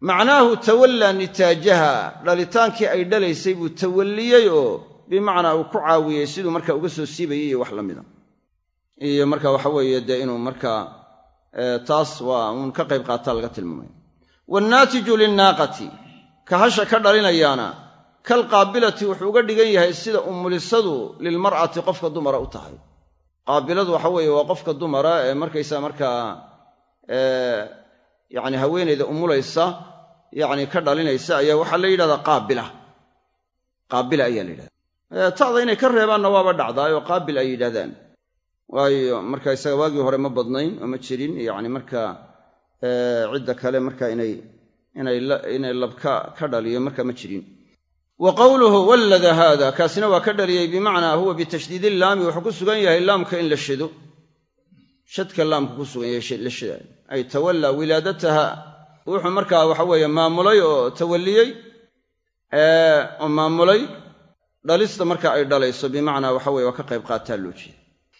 macnaahu tawallaa nitaajaha dhalitaankii ay dhalaysay buu tawalliyey oo bimacnaa uu ku caawiyey siduu marka uga soo siibayay iyo wax la mida iyo marka waxa weeye dee inuu markaa taas waa uun ka qayb qaataa laga tilmaamaya waannaatiju linnaaqati ka hasha ka dhalinayaana kalqaabilati wuxuu uga dhigan yahay sida umulisadu lilmar'ati qofka dumara u tahay. Qaabiladu waxa weeye waa qofka dumara ee markaysa markaa yacni haweenayda umulaysa yacni ka dhalinaysa ayaa waxaa la yidhahdaa qaabila. Qaabila ayaa la yidhahdaa ta'da inay ka reebaanna waaba dhacdaayoo qaabil ay yidhahdaan waayo marka isaga waagii hore ma badnayn oo jirin yacni marka cidda kale marka inay inay labka ka dhaliyo marka ma jirin. Wa qowluhu wallada haada kaasina waa ka dhaliyey bimacnaa huwa bitashdiidi laami wuxuu ku sugan yahay laamka in la shado shadka laamka ku sugan yahay la shadaayo ay tawallaa wilaadataha wuxuu markaa waxa weeye maamulay oo tawalliyey oo maamulay dhalista marka ay dhalayso bimacnaa waxa weye waa ka qayb qaataa loo jeeda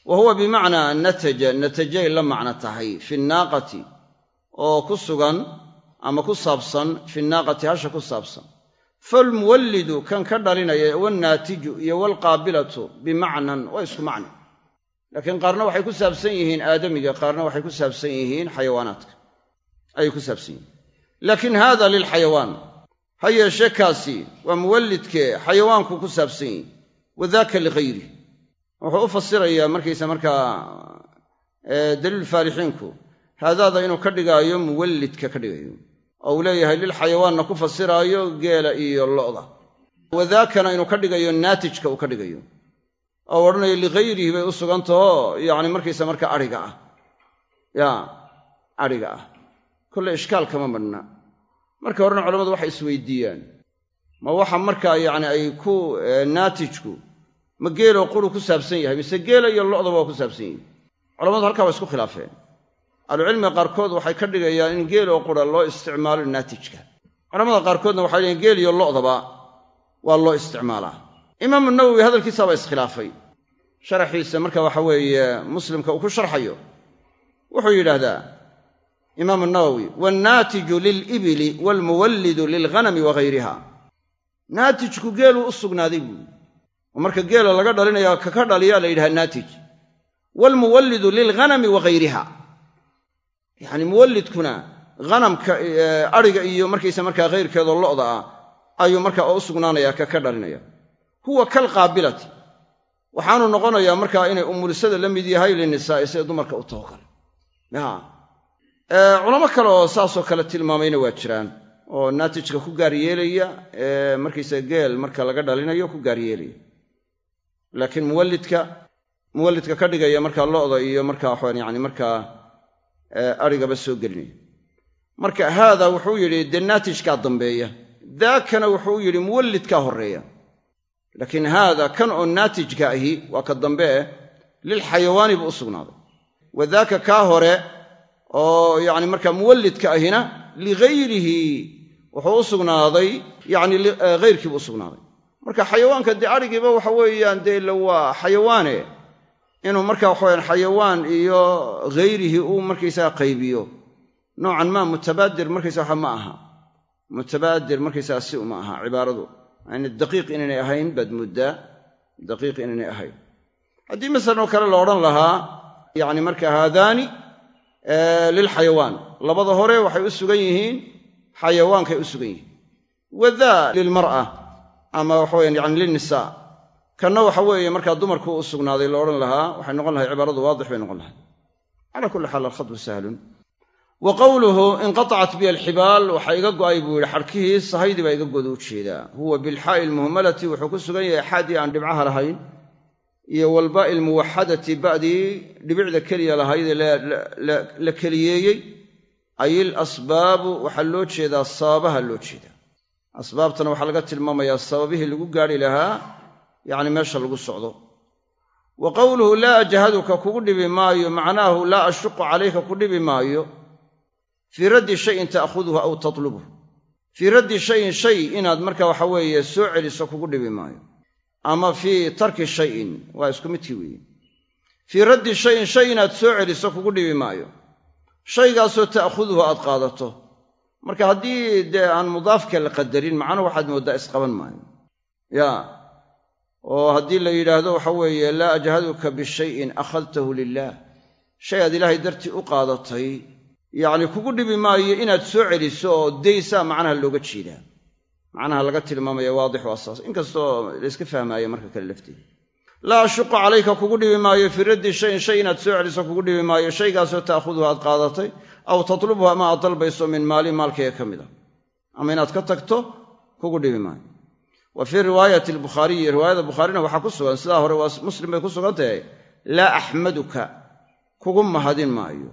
wa huwa bimacnaa nataja natajay la macno tahay fi nnaaqati oo ku sugan ama ku saabsan fi nnaaqati hasha ku saabsan. Falmuwallidu kan ka dhalinaya wannaatiju iyo waalqaabilatu bimacnan waa isku macno. Laakiin qaarna waxay ku saabsan yihiin aadamiga qaarna waxay ku saabsan yihiin xayawaanaadka. Ayay ku saabsan yihiin laakiin haada lilxayawaan ha yeeshee kaasi waa muwallidkee xayawaanku ku saabsan yihi wadaaka lighayrih wuxuu u fasirayaa markaysa markaa daliil faalixiinku haadaada inuu ka dhigaayo muwallidka ka dhigayo oo uu leeyahay lilxayawaanna ku fasiraayo geela iyo lo'da. Wadaakana inuu ka dhigayo naatijka uu ka dhigayo oo odhanayo ligayrihi bay u sugantaho yacni markaysa marka adhiga ah. Ya adhiga ah kolle ishkaal kama madhna marka horena culamadu waxay isweydiiyaan. Ma waxa markaa yacni ay ku naatijku ma geeloo quru ku saabsan yahay mise geela iyo lo'daba waa ku saabsan yihiin culamadu halkaa waa isku khilaafeen. Ahlucilmiga qaarkood waxay ka dhigayaan in geeloo qura loo isticmaalo naatijka culamada qaarkoodna waxay leeyiin geel iyo lo'daba waa loo isticmaalaa. Imaamu nawowi hadalkiisaabaa iskhilaafay sharaxiisa marka waxa weeye muslimka uu ku sharxayo wuxuu yidhaahdaa imaamu nawowi waannaatiju lilibili waalmuwallidu lilghanami wagayriha naatijku geeluu u sugnaaday buuri oo marka geela laga dhalinaya kaka dhaliyaa la yidhaha naatij waalmuwallidu lilghanami wagayriha yacni muwallidkuna ghanamka adhiga iyo markaysa markaa hayrkeedoo lo'da ah ayuu markaa oo u sugnaanaya kaka dhalinaya huwa kalqaabilati. Waxaanu noqonayaa markaa inay umulisada la mid yahay linisaa'i sida dumarka u tawakal ya culamo kale oo saasoo kale tilmaamayna waa jiraan oo naatijka ku gaar yeelaya ee markaysa geel marka laga dhalinayo ku gaar yeelaya. Laakiin muwallidka muwallidka ka dhigaya markaa lo'da iyo markaa waxaan yani markaa adhigaba soo gelinaya. Marka haada wuxuu yidhi dee naatijkaa dambeeya. Daakana wuxuu yidhi muwallidkaa horreeya. Laakiin haada kan oo naatijka ahi waa ka dambe eh lilxayawaani buu u sugnaaday. Wadaaka kaa hore oo yacni markaa muwallidka ahina ligayrihi wuxuu u sugnaaday yacni hayrkiibu u sugnaaday. Marka xayawaanka dee adhigiiba waxa weeyaan dee ila waa xayawaane inuu marka waxaweyaan xayawaan iyo hayrihi uu markaysaga qaybiyo. Noocan maa mutabaadir markaysa waxa ma aha. Mutabaadir markaysaga si uma aha cibaaradu. Yani daqiiq inaynay ahayn baad muddaa daqiiq inaynay ahayn. Haddii masalan oo kale la odhan lahaa yacni marka haadaani lilxayawaan labada hore waxay u sugan yihiin xayawaankay u sugan yihiin. Wadaa lilmar'a ama waxaweyan yani lilnisaa kanna waxa weeye markaa dumarku u sugnaaday la odhan lahaa waxay noqon lahay cibaaradu waadix bay noqon lahay calaa kulli xaal alkhadbu sahlun wa qowluhu inqatacat biya alxibaal waxaa iga go'ay buu yidhi xadhkihii sahaydii baa iga goda u jeedaa. Huwa bilxaa'i almuhmalati wuxuu ku sugan yahay xaadii aan dhibcaha lahayn iyo walbaa'i almuwaxadati ba'dii dhibicda keliya lahayd ee la keliyeeyey ay ilasbaabu waxaa loo jeedaa sababaha loo jeedaa. Asbaabtana waxaa laga tilmaamayaa sababihii lagu gaadhi lahaa yacni meesha lagu socdo. Wa qowluhu laa ajhaduka kugu dhibi maayo macnaahu laa ashuqu calayka ku dhibi maayo fii raddi shayin ta'khuduhu aw tatlubuh fii raddi shayin shay inaad marka waxa weeye soo celiso kugu dhibi maayo ama fii tarki shayin waa isku midkii weeye fii raddi shayin shay inaad soo celiso kugu dhibi maayo. Shaygaasoo ta'khuduhu aad qaadato. Marka haddii dee aan mudaafka la qadarin macnuhu waxaad mooddaa isqaban maayo. Ya oo haddii la yidhaahdo waxa weeye laa ajhaduka bishayin akhadtahu lilaah shay aad ilaahay dartii u qaadatay yacni kugu dhibi maayo inaad soo celiso oo daysaa macnaha looga jeedaa macnaha laga tilmaamaya waadix waa saas. Inkastoo layska fahmaayo marka kale lafteeda laa ashuqu calayka kugu dhibi maayo fii shayin shay inaad soo celiso kugu dhibi maayo. Shaygaasoo ta'khuduhu aad qaadatay aw tatlubuhu ama aad dalbayso min maali maalkayga ka mid a ama inaad ka tagto kugu dhibi maayo. Wa fii riwaayati albukhaariyi riwaayada bukhaarina waxaa ku sugan sidaa hore waa muslim bay ku sugan tahay laa axmaduka kugu mahadin maayo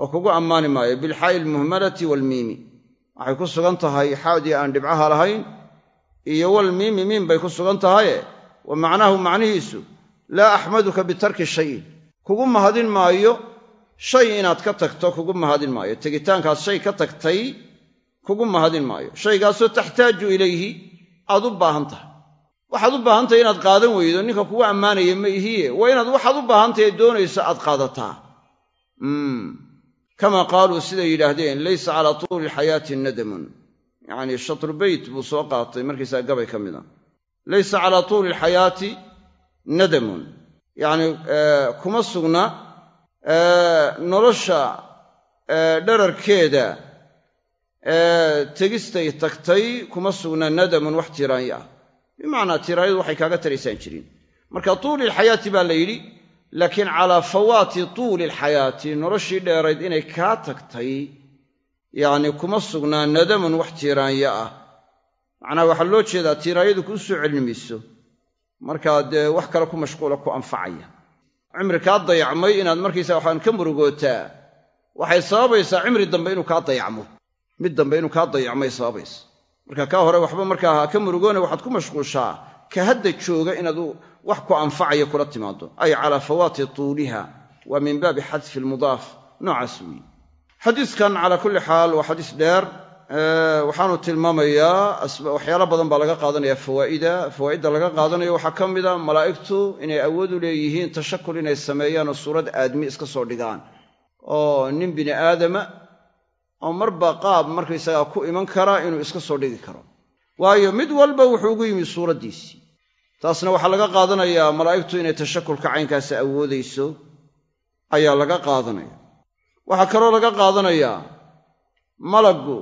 oo kugu ammaani maayo bilxaa'i almuhmalati waalmiimi waxay ku sugan tahay xaadii aan dhibcaha lahayn iyo walmiimi miim bay ku sugan tahaye wa macnaahu macnihiisu laa axmaduka bitarki shayin. Kugu mahadin maayo shay inaad ka tagto kugu mahadin maayo. Tegitaankaad shay ka tagtay kugu mahadin maayo. Shaygaasoo taxtaaju ilayhi aad u baahan tahay. Waxaad u baahan tahay inaad qaadan weydo ninka kugu ammaanaya ma ihiye waa inaad waxaad u baahantahay doonayso aad qaadataa kama qaaluu siday yidhaahdeen laysa calaa tuuli lxayaati nadamun yacnii shatru beyt buu soo qaatay markiisaa gabay ka mid a laysa calaa tuuli lxayaati nadamun yacni kuma sugna nolosha dherarkeeda tegistay tagtay kuma sugna nadamun wax tiraanya ah bimacnaa tiraanyadu waxay kaaga taraysaan jirin marka tuuli lxayaati baa la yidhi laakiin calaa fawaati tuuli alxayaati noloshii dheerayd inay kaa tagtay yacni kuma sugnaa nadamun wax tiiraanya ah. Macnaha waxaa loo jeedaa tiiraanyadu kuu soo celin mayso markaa dee wax kale ku mashquula ku anfacaya. Cimri kaa dayacmay inaad markaysaa waxaan ka murugootaa waxay sababaysaa cimri dambe inuu kaa dayacmo. Mid dambe inuu kaa dayacmay sababaysa. Marka kaa hore waxba markaa ha ka murugoona waxaad ku mashquushaa ka hadda jooga inaad wax ku anfacaya kula timaado ay calaa fawaati tuuliha waa min baabi xadfi almudaaf noocaas weeye xadiiskan calaa kulli xaal waa xadiis dheer waxaanu tilmaamayaa waxyaalo badan baa laga qaadanaya fawaa'ida. Fawaa'idda laga qaadanayo waxaa ka mida malaa'igtu inay awood u leeyihiin tashakul inay sameeyaan oo suurad aadmi iska soo dhigaan. Oo nin bini aadama oo marba qaab markaysagaa ku iman kara inuu iska soo dhigi karo. Waayo mid walba wuxuu ugu yimi suuraddiisii taasna waxaa laga qaadanayaa malaa'igtu inay tashakulka caynkaasi awoodayso ayaa laga qaadanaya. Waxaa kaloo laga qaadanayaa malaggu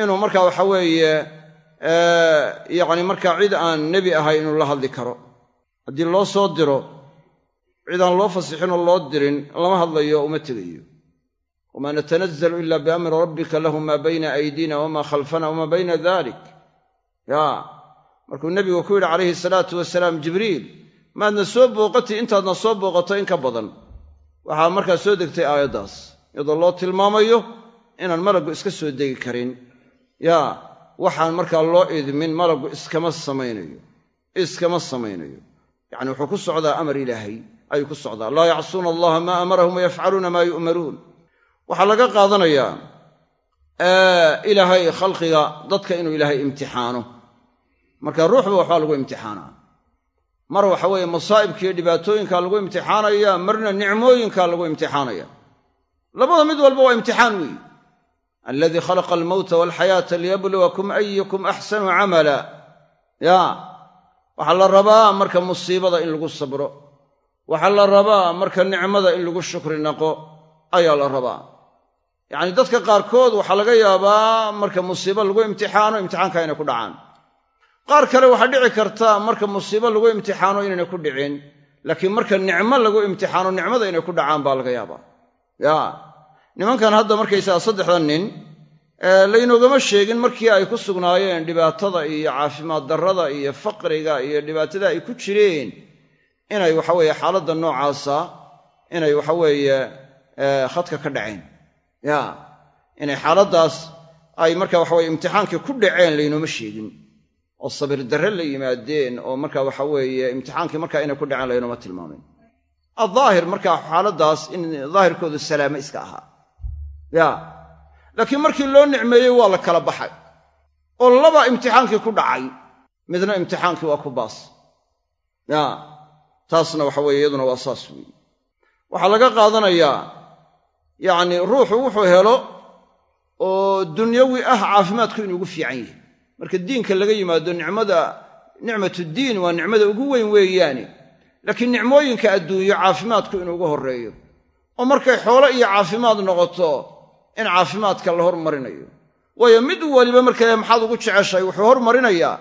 inuu markaa waxa weeye yacni markaa cid aan nebi ahay inuu la hadli karo. Haddii loo soo diro cid aan loo fasixinoo loo dirin lama hadlayo uma tegayo. Wamaa natanazzalu ila biamri rabbika lahu maa bayna aydiina wamaa khalfana wamaa bayna dalik yaa markuu nebigu ku yidhi calayhi salaatu wasalaam jibriil maadna soo booqati intaadna soo booqato in ka badan. Waxaa markaa soo degtay aayaddaas iyadoo loo tilmaamayo inaan malaggu iska soo degi karin. Yaa waxaan markaa loo idmin malaggu iskama samaynayo iskama samaynayo. Yacni wuxuu ku socdaa amar ilaahay ayuu ku socdaa. Laa yacsuuna allaha maa amarahum wayafcaluuna maa yu'maruun. Waxaa laga qaadanayaa ilaahay khalqiga dadka inuu ilaahay imtixaano marka ruuxba waxbaa lagu imtixaanaa. Mar waxa weeye masaa'ibka iyo dhibaatooyinkaa lagu imtixaanaya marna nicmooyinkaa lagu imtixaanaya. Labada mid walba waa imtixaan weeye. Aladii khalaqa almowta walxayaata liyabluwakum ayukum axsanu camala. Ya waxaa la rabaa marka musiibada in lagu sabro. Waxaa la rabaa marka nicmada in lagu shukri naqo. Ayaa la rabaa. Yacni dadka qaarkood waxaa laga yaabaa marka musiibo lagu imtixaano imtixaanka inay ku dhacaan qaar kale waxaa dhici karta marka musiibo lagu imtixaano inaynay ku dhicin laakiin marka nicmo lagu imtixaano nicmada inay ku dhacaan baa laga yaabaa. Ya nimankan hadda markaysaga saddexdan nin laynoogama sheegin markii ay ku sugnaayeen dhibaatada iyo caafimaad darrada iyo faqriga iyo dhibaatada ay ku jireen inay waxaweeye xaaladda noocaasa inay waxaweeye khadka ka dhaceen. Ya inay xaaladdaas ay marka waxaweye imtixaankii ku dhaceen laynooma sheegin oo sabir darre la yimaadeen oo marka waxa weeye imtixaankii markaa inay ku dhaceen laynooma tilmaamin. Addaahir markaa xaaladdaas in daahirkoodu salaame iska ahaa. Ya. Laakiin markii loo nicmeeyey waa la kala baxay. Oo laba imtixaankii ku dhacay midna imtixaankii waa ku baas. Ya. Taasna waxa weeye iyaduna waa saas weeye. Waxaa laga qaadanayaa yacni ruuxu wuxuu helo oo dunyawi ah caafimaadku inuu ugu fiican yahay marka diinka laga yimaado nicmada nicmatuddiin waa nicmada ugu weyn weeyaane laakiin nicmooyinka adduunyo caafimaadku inuu ugu horreeyo. Oo markay xoolo iyo caafimaad noqoto in caafimaadka la hormarinayo. Waayo mid waliba markale maxaad ugu jeceshahay wuxuu hormarinayaa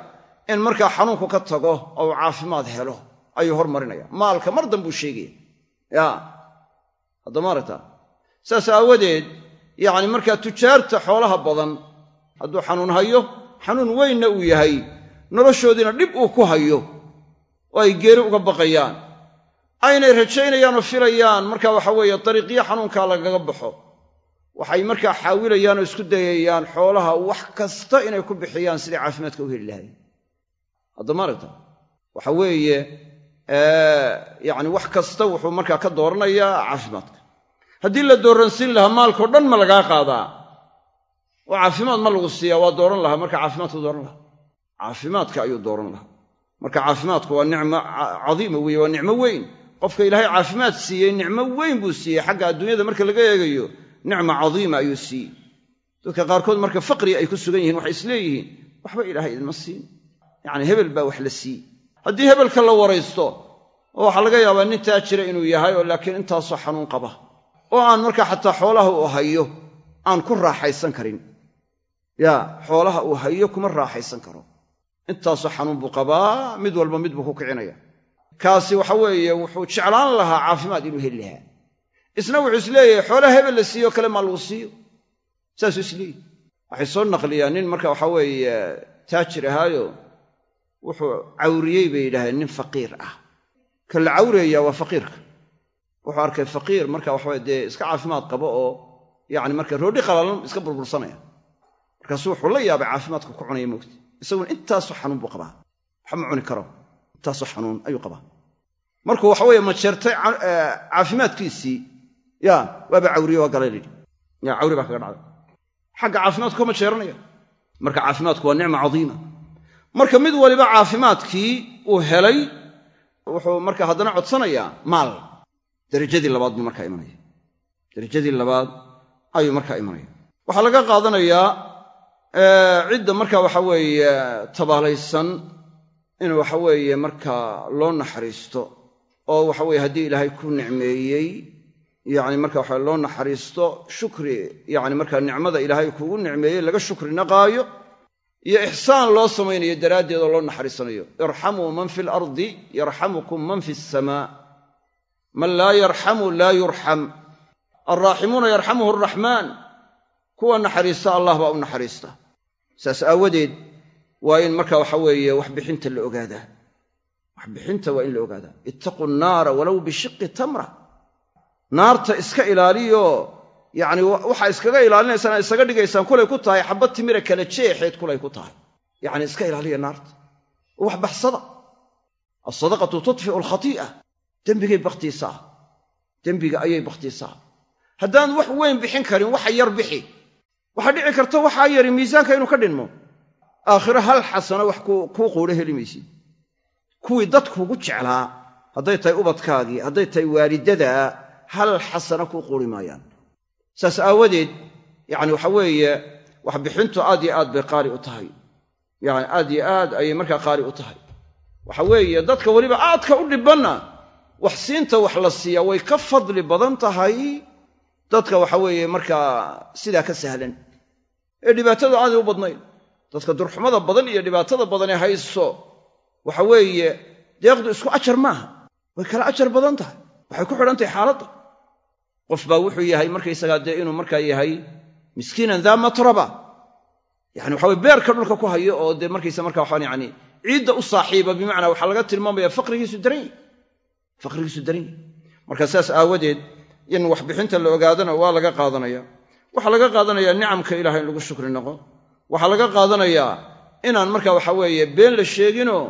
in markaa xanuunku ka tago oo uu caafimaad helo ayuu hormarinaya maalka mar dambuu sheegaya ya haddama aragta saas aawadeed yacni markaa tujaarta xoolaha badan hadduu xanuun hayo xanuun weynna uu yahay noloshoodiina dhib uu ku hayo oo ay geeri uga baqayaan. Aynay rajaynayaan oo filayaan marka waxa weeye dariiqyo xanuunkaa lagaga baxo. Waxay markaa xaawilayaan oo isku dayayaan xoolaha wax kasta inay ku bixiyaan siday caafimaadka u heli lahayn haddama aragta waxa weeye yacni wax kasta wuxuu markaa ka dooranayaa caafimaadka. Haddii la dooransiin lahaa maalkao dhan ma lagaa qaadaa oo caafimaad ma lagu siiyaa waa dooran lahaa. Marka caafimaadku dooran lahaa. Caafimaadka ayuu dooran lahaa. Marka caafimaadku waa nicmo cadiima weeye waa nicmo weyn. Qofka ilaahay caafimaad siiyey nicmo weyn buu siiyey. Xagga adduunyada marka laga eegayo nicma cadiima ayuu siiyey. Dadka qaarkood marka faqri ay ku sugan yihiin waxay isleeyihiin waxba ilaahay idma siin. Yacni hebel baa wax la siiyey. Haddii hebelka la waraysto oo waxaa laga yaabaa nin taajira inuu yahay oo laakiin intaasoo xanuun qaba oo aan markaa xataa xoolaha uu hayo aan ku raaxaysan karin yaa xoolaha uu hayo kuma raaxaysan karo. Intaasoo xanuun buu qabaa mid walba mid buu ku kicinaya. Kaasi waxa weeye wuxuu jeclaan lahaa caafimaad inuu heli lahaa. Isna wuxuu is leeyahay xoolaha hebel la siiyo kale maa lagu siiyo. Saasuu isleeyahy waxay soo naqliyaan nin marka waxa weeye taajir ahaayo wuxuu cawriyey bay yidhahdeen nin faqiir ah. Ka la cawrayaa waa faqiirka. Wuxuu arkay faqiir marka waxawe dee iska caafimaad qabo oo yacni marka roodhi qalalan iska burbursanaya markaasu wuxuu la yaabay caafimaadka ku cunaya moogta isaguna intaasoo xanuun buu qabaa. Waxa ma cuni karo. Intaasoo xanuun ayuu qabaa. Markuu waxa weeye majeertay caafimaadkiisii. Ya waaba cawriye waa galay lidhi ya cawri baa kaga dhacday. Xagga caafimaadku ka majeeranaya marka caafimaadku waa nicma cadiima. Marka mid waliba caafimaadkii uu helay wuxuu marka haddana codsanayaa maal. Darajadii labaad buu markaa imanaya. Darajadii labaad ayuu markaa imanaya. Waxaa laga qaadanayaa cidda marka waxa weeye tabaalaysan in waxa weeye markaa loo naxariisto oo waxa weye haddii ilaahay ku nicmeeyey yacni marka waxa loo naxariisto shukri yacni markaa nicmada ilaahay kuugu nicmeeyey laga shukri naqaayo iyo ixsaan loo samaynayo daraaddeed oo loo naxariisanayo. Irxamuu man fi alardi yarxamukum man fi asamaa man laa yarxamu laa yurxam. Alraaximuuna yarxamuhu araxmaan kuwa naxariista allah baa u naxariista saas aawadeed waa in marka waxa weeye waxbixinta la ogaadaa waxbixinta waa in la ogaadaa ittaquu nnaara walow bishiqi tamra. Naarta iska ilaaliyo yacni waxaa iskaga ilaalinaysaan ad isaga dhigaysaan kulay ku tahay xabad timira kala jeexeed kulay ku tahay. Yacni iska ilaaliya naarta. Oo wax baxsada. Alsadaqatu tudfi'u alkhatii'a. Dembigay bakhtiisaa. Dembiga ayay bakhtiisaa. Haddaan wax weyn bixin karin waxa yar bixi waxaa dhici karta waxaa yari miisaanka inuu ka dhinmo. Aakhiro hal xasano wax kuu quudho heli maysid kuwii dadkuugu jeclaa hadday tahay ubadkaagii hadday tahay waalidadaa hal xasano kuu quuri maayaan. Saas aawadeed yacni waxa weeye waxbixintu aad yo aad bay qaali u tahay. Yacni aad yo aad ayay markaa qaali u tahay. Waxa weeye dadka weliba aadka u dhibbanna wax siinta wax la siiyaa way ka fadli badan tahay dadka waxa weeye markaa sidaa ka sahlan. Ee dhibaatadu aanay u badnayn. Dadka durxumada badan iyo dhibaatada badane hayso waxa weeye deeqdu isku ajar maaha. Way kala ajar badan tahay. Waxay ku xidhan tahay xaaladda. Qof baa wuxuu yahay markaysagaa dee inuu markaa yahay miskiinan daa matraba. Yani waxa weye beerka dhulka ku hayo oo dee markaysa markaa waxaan yani ciidda u saaxiiba bimacnaa waxaa laga tilmaamaya faqrigiisu daran yahy faqrigiisu daran yahy marka saas aawadeed in waxbixinta la ogaadana waa laga qaadanaya. Waxaa laga qaadanayaa nicamka ilahay in lagu shukri noqo. Waxaa laga qaadanayaa inaan marka waxa weeye been la sheeginoo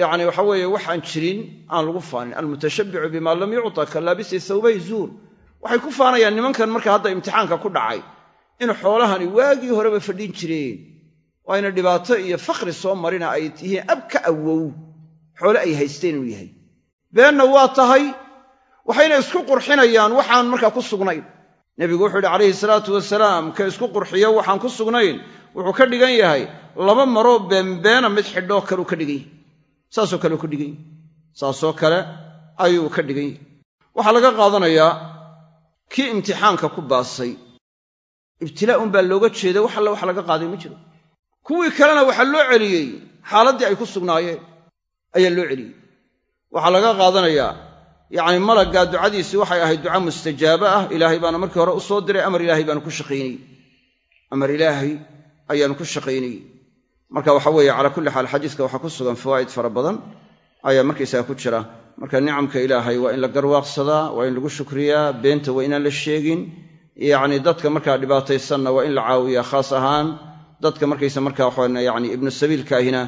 yacni waxa weeye waxaan jirin aan lagu faanin. Almutashabbicu bima lam yucta ka laabisi thawbay zuur. Waxay ku faanayaan nimankan marka hadda imtixaanka ku dhacay in xoolahani waagii horeba fadhin jireen. Waa dhibaato iyo fakri soo marina ay tihiin ab ka awow. Xoole ay haysteen inuu yahay. Beenna waa tahay waxayna isku qurxinayaan waxaan markaa ku sugnayn. Nebigu wuxuu yidhi calayhi salaatu wasalaam ka isku qurxiyo waxaan ku sugnayn. Wuxuu ka dhigan yahay laba maroo beenbeena mid xidhoo kaleu ka dhigan yahy saasoo kaleu ka dhigan yahy saasoo kale ayuu ka dhigan yahy waxaa laga qaadanayaa kii imtixaanka ku baasay. Ibtilaa un baa looga jeeda wax alle wax laga qaaday ma jiro. Kuwii kalena waxaa loo celiyey xaaladdii ay ku sugnaayeen ayaa loo celiyey. Waxaa laga qaadanayaa yacni malaggaa ducadiisii waxay ahayd duca mustajaaba ah. Ilaahay baana markii hore u soo diray amar ilaahay baanu ku shaqaynayey. Amar ilaahay ayaanu ku shaqaynayey. Marka waxa weeye calaa kulli xaal xadiiska waxaa ku sugan fawaa'id fara badan ayaa markaysaga ku jira. Marka nicamka ilaahay waa in la garwaaqsadaa waa in lagu shukriyaa beenta waa inaan la sheegin. Yacni dadka markaa dhibaataysanna waa in la caawiyaa khaas ahaan dadka markaysa markaa waxaan yacni ibnu sabiilkaahina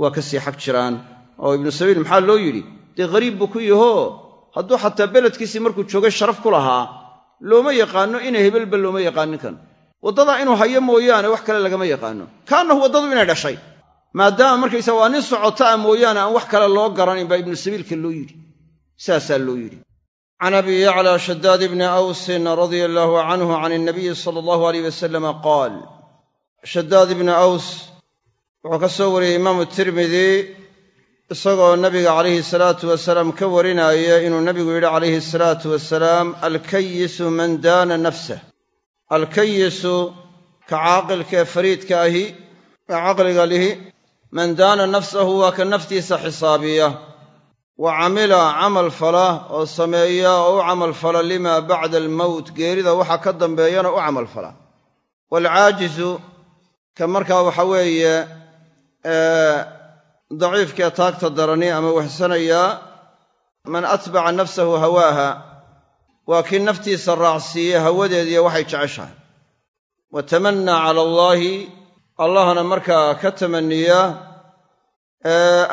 waa ka sii xag jiraan. Oo ibnu sabiil maxaa loo yidhi? Dee ghariib buu ku yahoo hadduu xataa beledkiisii markuu joogay sharaf ku lahaa looma yaqaanno ina hebelba looma yaqaaninkan waddadaa inuu hayo mooyaane wax kale lagama yaqaano. Kaannahu waddadu inay dhashay maadaama markaysa waa nin socota a mooyaane aan wax kale loo garanayn baa ibnu sabiilka loo yidhi. Saasaa loo yidhi. Can abi yacla shadaad ibni awsin radia allaahu canhu can inabiyi sala allahu aleyh wasalama qaal. Shadaad ibni aws wuxuu ka soo wariyey imaamu tirmidi isagoo nabiga calayhi salaatu wasalaam ka warinaya inuu nabigu yidhi calayhi salaatu wasalaam alkayisu man daana nafsah. Alkayisu ka caaqilkaee fariidka ahi ee caqliga lihi man daana nafsahu waa ka naftiisa xisaabiya wa camila camal fala oo sameeya oo u camal fala limaa bacda almowt geerida waxa ka dambeeyana u camal fala. Waalcaajizu ka markaa waxa weeye daciifkee taagta darani ama wahsanaya man atbaca nafsahu hawaaha waa kii naftiisa raacsiiye hawadeediiyo waxay jeceshahay. Wa tamannaa cala allaahi allahna markaa ka tamaniya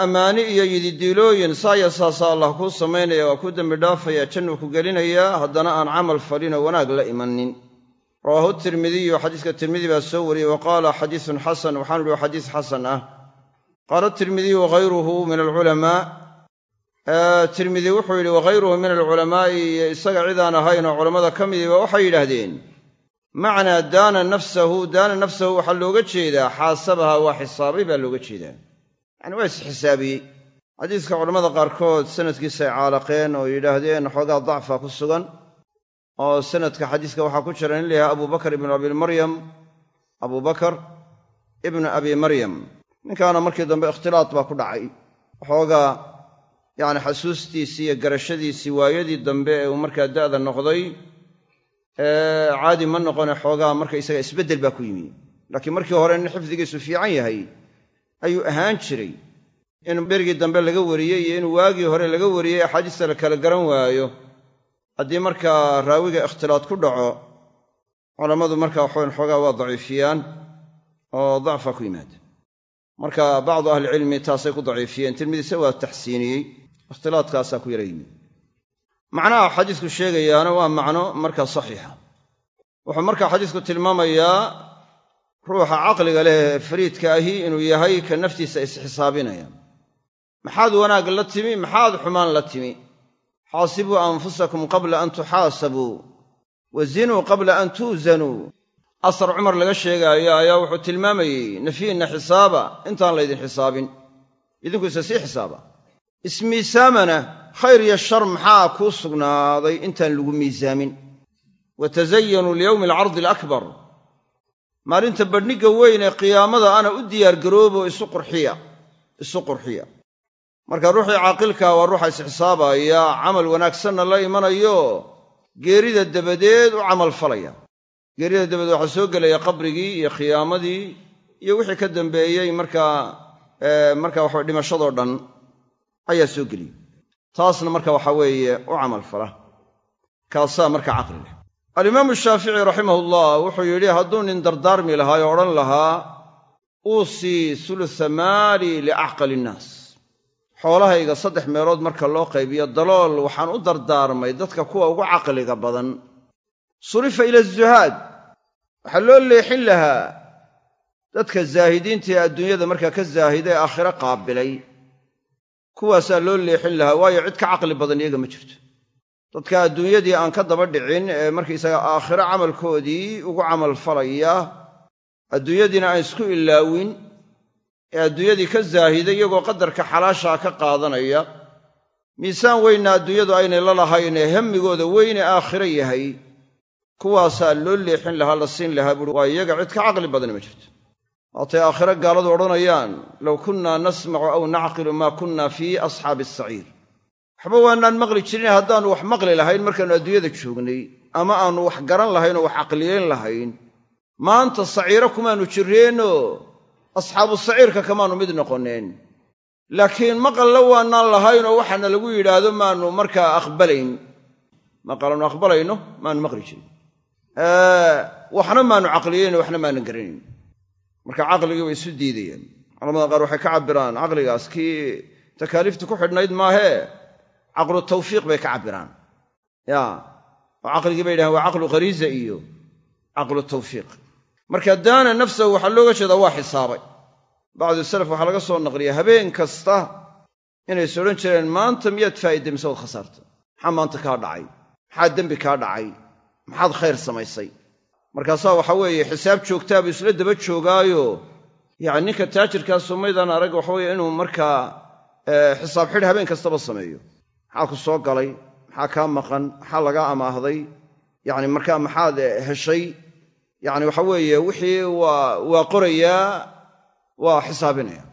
ammaani iyo yididiilooyin saaya saasaa allah kuu samaynaya waa kuu dembi dhaafaya jannuu ku gelinayaa haddana aan camal falinoo wanaag la imanin rawaahu tirmidiyu xadiiska tirmidi baa soo wariyey wa qaala xadiisun xasan waxaanu wa xadiis xasan ah qaala tirmidiyu wahayruhu min alculamaa tirmidi wuxuu yidhi waghayruhu min alculamaa'i iyo isaga cidaan ahayn oo culammada ka midiba waxay yidhaahdeen macnaa daana nafsahu daana nafsahu waxaa looga jeedaa xaasabaha waa xisaabay baa looga jeedaa yacni waa isxisaabiyey xadiiska culammada qaarkood sanadkiisa caalaqeen oo yidhaahdeen xoogaa dacfa ku sugan oo sanadka xadiiska waxaa ku jira nin la yahay ibnu abimaryam abubakar ibnu abi maryam ninkaana markii dambe ikhtilaad baa ku dhacay. Waxoogaa yacni xasuustiisii iyo garashadiisii waayadii dambe ee uu markaa da'da noqday caadi ma noqone xoogaa marka isaga isbeddel baa ku yimi. Laakiin markii hore nin xifdigiisu fiican yahay ayuu ahaan jiray in berigii dambe laga wariyey iyo inuu waagii hore laga wariyey axaadiista la kala garan waayo. Haddii markaa raawiga ikhtilaad ku dhaco culammadu markaa waxawan xoogaa waa daciifiyaan oo dacfa ku yimaada marka bacdu ahlicilmi taasay ku daciifiyeen. Tirmidise waa taxsiiniyey ikhtilaadkaasaa ku yara yimid. Macnaha xadiisku sheegayaana waa macno markaa saxiixa. Wuxuu markaa xadiisku tilmaamayaa ruuxa caqliga leh ee fariidka ahi inuu yahay ka naftiisa isxisaabinaya maxaad wanaag la timi maxaad xumaan la timi? Xaasibuu anfusakum qabla an tuxaasabuu wa zinuu qabla an tuusanuu asar cumar laga sheegaayo ayaa wuxuu tilmaamayey nafiinna xisaaba intaan laydin xisaabin. Idinku isa sii xisaaba. Ismiisaamana khayr iyo shar maxaa kuu sugnaaday intaan lagu miisaamin? Wa tazayanuu liyowmi alcardi alakbar maalinta badhnigga weyn ee qiyaamada ana u diyaargaroobo isu qurxiya isu qurxiya. Marka ruuxii caaqilka waa ruuxa isxisaabaya camal wanaagsanna la imanayo geerida dabadeed u camal falaya geerida dabadeed waxaa soo gelaya qabrigii iyo khiyaamadii iyo wixii ka dambeeyey markaa marka waxa dhimashadoo dhan ayaa soo geliyey. Taasna marka waxa weeye u camal fala. Kaasaa marka caqli leh. Alimaamu shaafici raximahullah wuxuu yidhi hadduu nin dardaarmi lahaa oo odhan lahaa uusii sulusa maali liacqali innaas xoolahayga saddex meelood marka loo qaybiyo dalool waxaan u dardaarmay dadka kuwa ugu caqliga badan. Surifa ila azuhaad waxaa loo leexin lahaa dadka zaahidiinta ee adduunyada markaa ka zaahida ee aakhiro qaabilay. Kuwaasaa loo leexin lahaa waayo cid ka caqli badan iyaga ma jirto. Dadka adduunyadii aan ka daba dhicin ee markaysaga aakhiro camalkoodii ugu camal falaya adduunyadiina aan isku ilaawin ee adduunyadii ka zaahida iyagoo qadarka xalaashaa ka qaadanaya miisaan weynna adduunyadu aynay la lahayn ee hammigooda weyne aakhiro yahay kuwaasaa loo leexin lahaa la siin lahaa buui waa iyaga cid ka caqli badani ma jirto. Waatay aakhiro gaaladu odhanayaan low kunnaa nasmacu aw nacqilu maa kunna fii asxaabi asaciir waxba waanaan maqli jirin haddaannu wax maqli lahayn markaannu adduunyada joognay ama aannu wax garan lahayn oo wax caqliyeyn lahayn maanta saciiro kumaannu jirreenoo asxaabu saciirka kamaannu mid noqonneen laakiin maqalla waanaan lahayn oo waxaana lagu yidhaahdo maannu markaa aqbalayn. Maqalannu aqbalayno maannu maqli jirin waxna maannu caqliyeyn waxna maanan garanayn. Marka caqligii way isu diidayaan culamada qaar waxay ka cabbiraan caqligaas kii takaaliifta ku xidhnayd maahee caqlu tawfiiq bay ka cabbiraan. Ya oo caqligii bay yidhahaan waa caqlu khariisa iyo caqlu tawfiiq. Marka daana nafsahu waxaa looga jeedaa waa xisaabay. Bacdu salaf waxaa laga soo naqliya habeen kasta inays odhan jireen maanta miyaad faa'iday mise waad khasaarta? Maxaa maanta kaa dhacay? Maxaa dembi kaa dhacay maxaad khayr samaysay. Markaasaa waxa weeye xisaab joogtaabuu isla daba joogaayo. Yacni ninka taajirkaasoo maydaan arag waxaweye inuu markaa xisaab xidh habeen kastaba sameeyo. Maxaa ku soo galay? Maxaa kaa maqan? Maxaa lagaa amaahday? Yacni markaa maxaad heshay? Yacni waxa weeye wixii waa waa qorayaa waa xisaabinaya.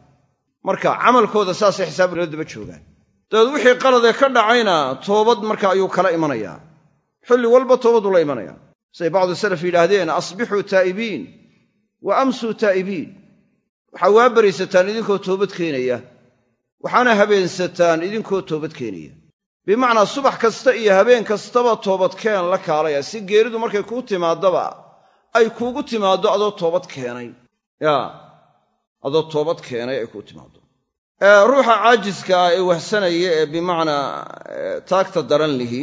Marka camalkooda saasay xisaab loo daba joogaan. Dabeed wixii qaladee ka dhacayna toobad marka ayuu kala imanayaa xilli walba toobaduu la imanayaa siday bacdu salaf yidhaahdeen asbixuu taa'ibiin wa amsuu taa'ibiin. Waxaa waa baraysataan idinkoo toobad keenaya waxaana habeensataan idinkoo toobad keenaya. Bimacnaa subax kasta iyo habeen kastaba toobadkeen la kaalaya si geeridu markay kuu timaaddaba ay kuugu timaaddo adoo toobad keenay. Yaa adoo toobad keenay ay kuu timaaddo. Ruuxa caajiska ah ee wahsanaya ee bimacnaa taagta daran lihi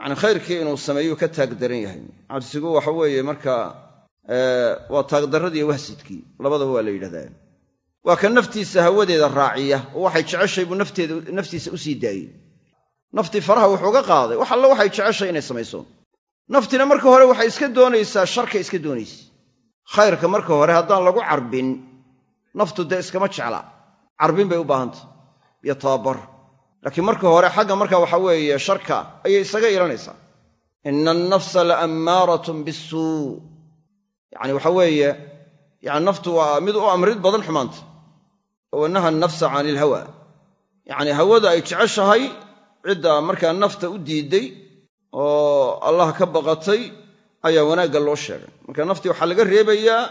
yacni khayrkii inuu sameeyuu ka taag daran yahay. Cajsigu waxa weeye markaa waa taagdarradiiyo wahsidkii. Labadaba waa la yidhahdaa. Waa ka naftiisa hawadeeda raaciya. Oo waxay jeceshay buu naftiisa u sii daayey. Naftii faraha wuxuuga qaaday. Wax alle waxay jeceshay inay samayso. Naftina marka hore waxay iska doonaysaa sharkay iska doonaysa. Khayrka marka hore haddaan lagu carbin naftu dee iskama jecla. Carbin bay u baahantah iyo tababar laakiin marka hore xagga marka waxa weeye sharka ayay isaga ilanaysaa ina annafsa la ammaaratun bisuu yacni waxa weeye yani naftu waa mid u amrid badan xumaanta. Oo naha nafsa cani ilhawa yacni hawada ay jeceshahay cidda markaa nafta u diidday oo allah ka baqatay ayaa wanaagga loo sheegay. Marka naftii waxaa laga reebayaa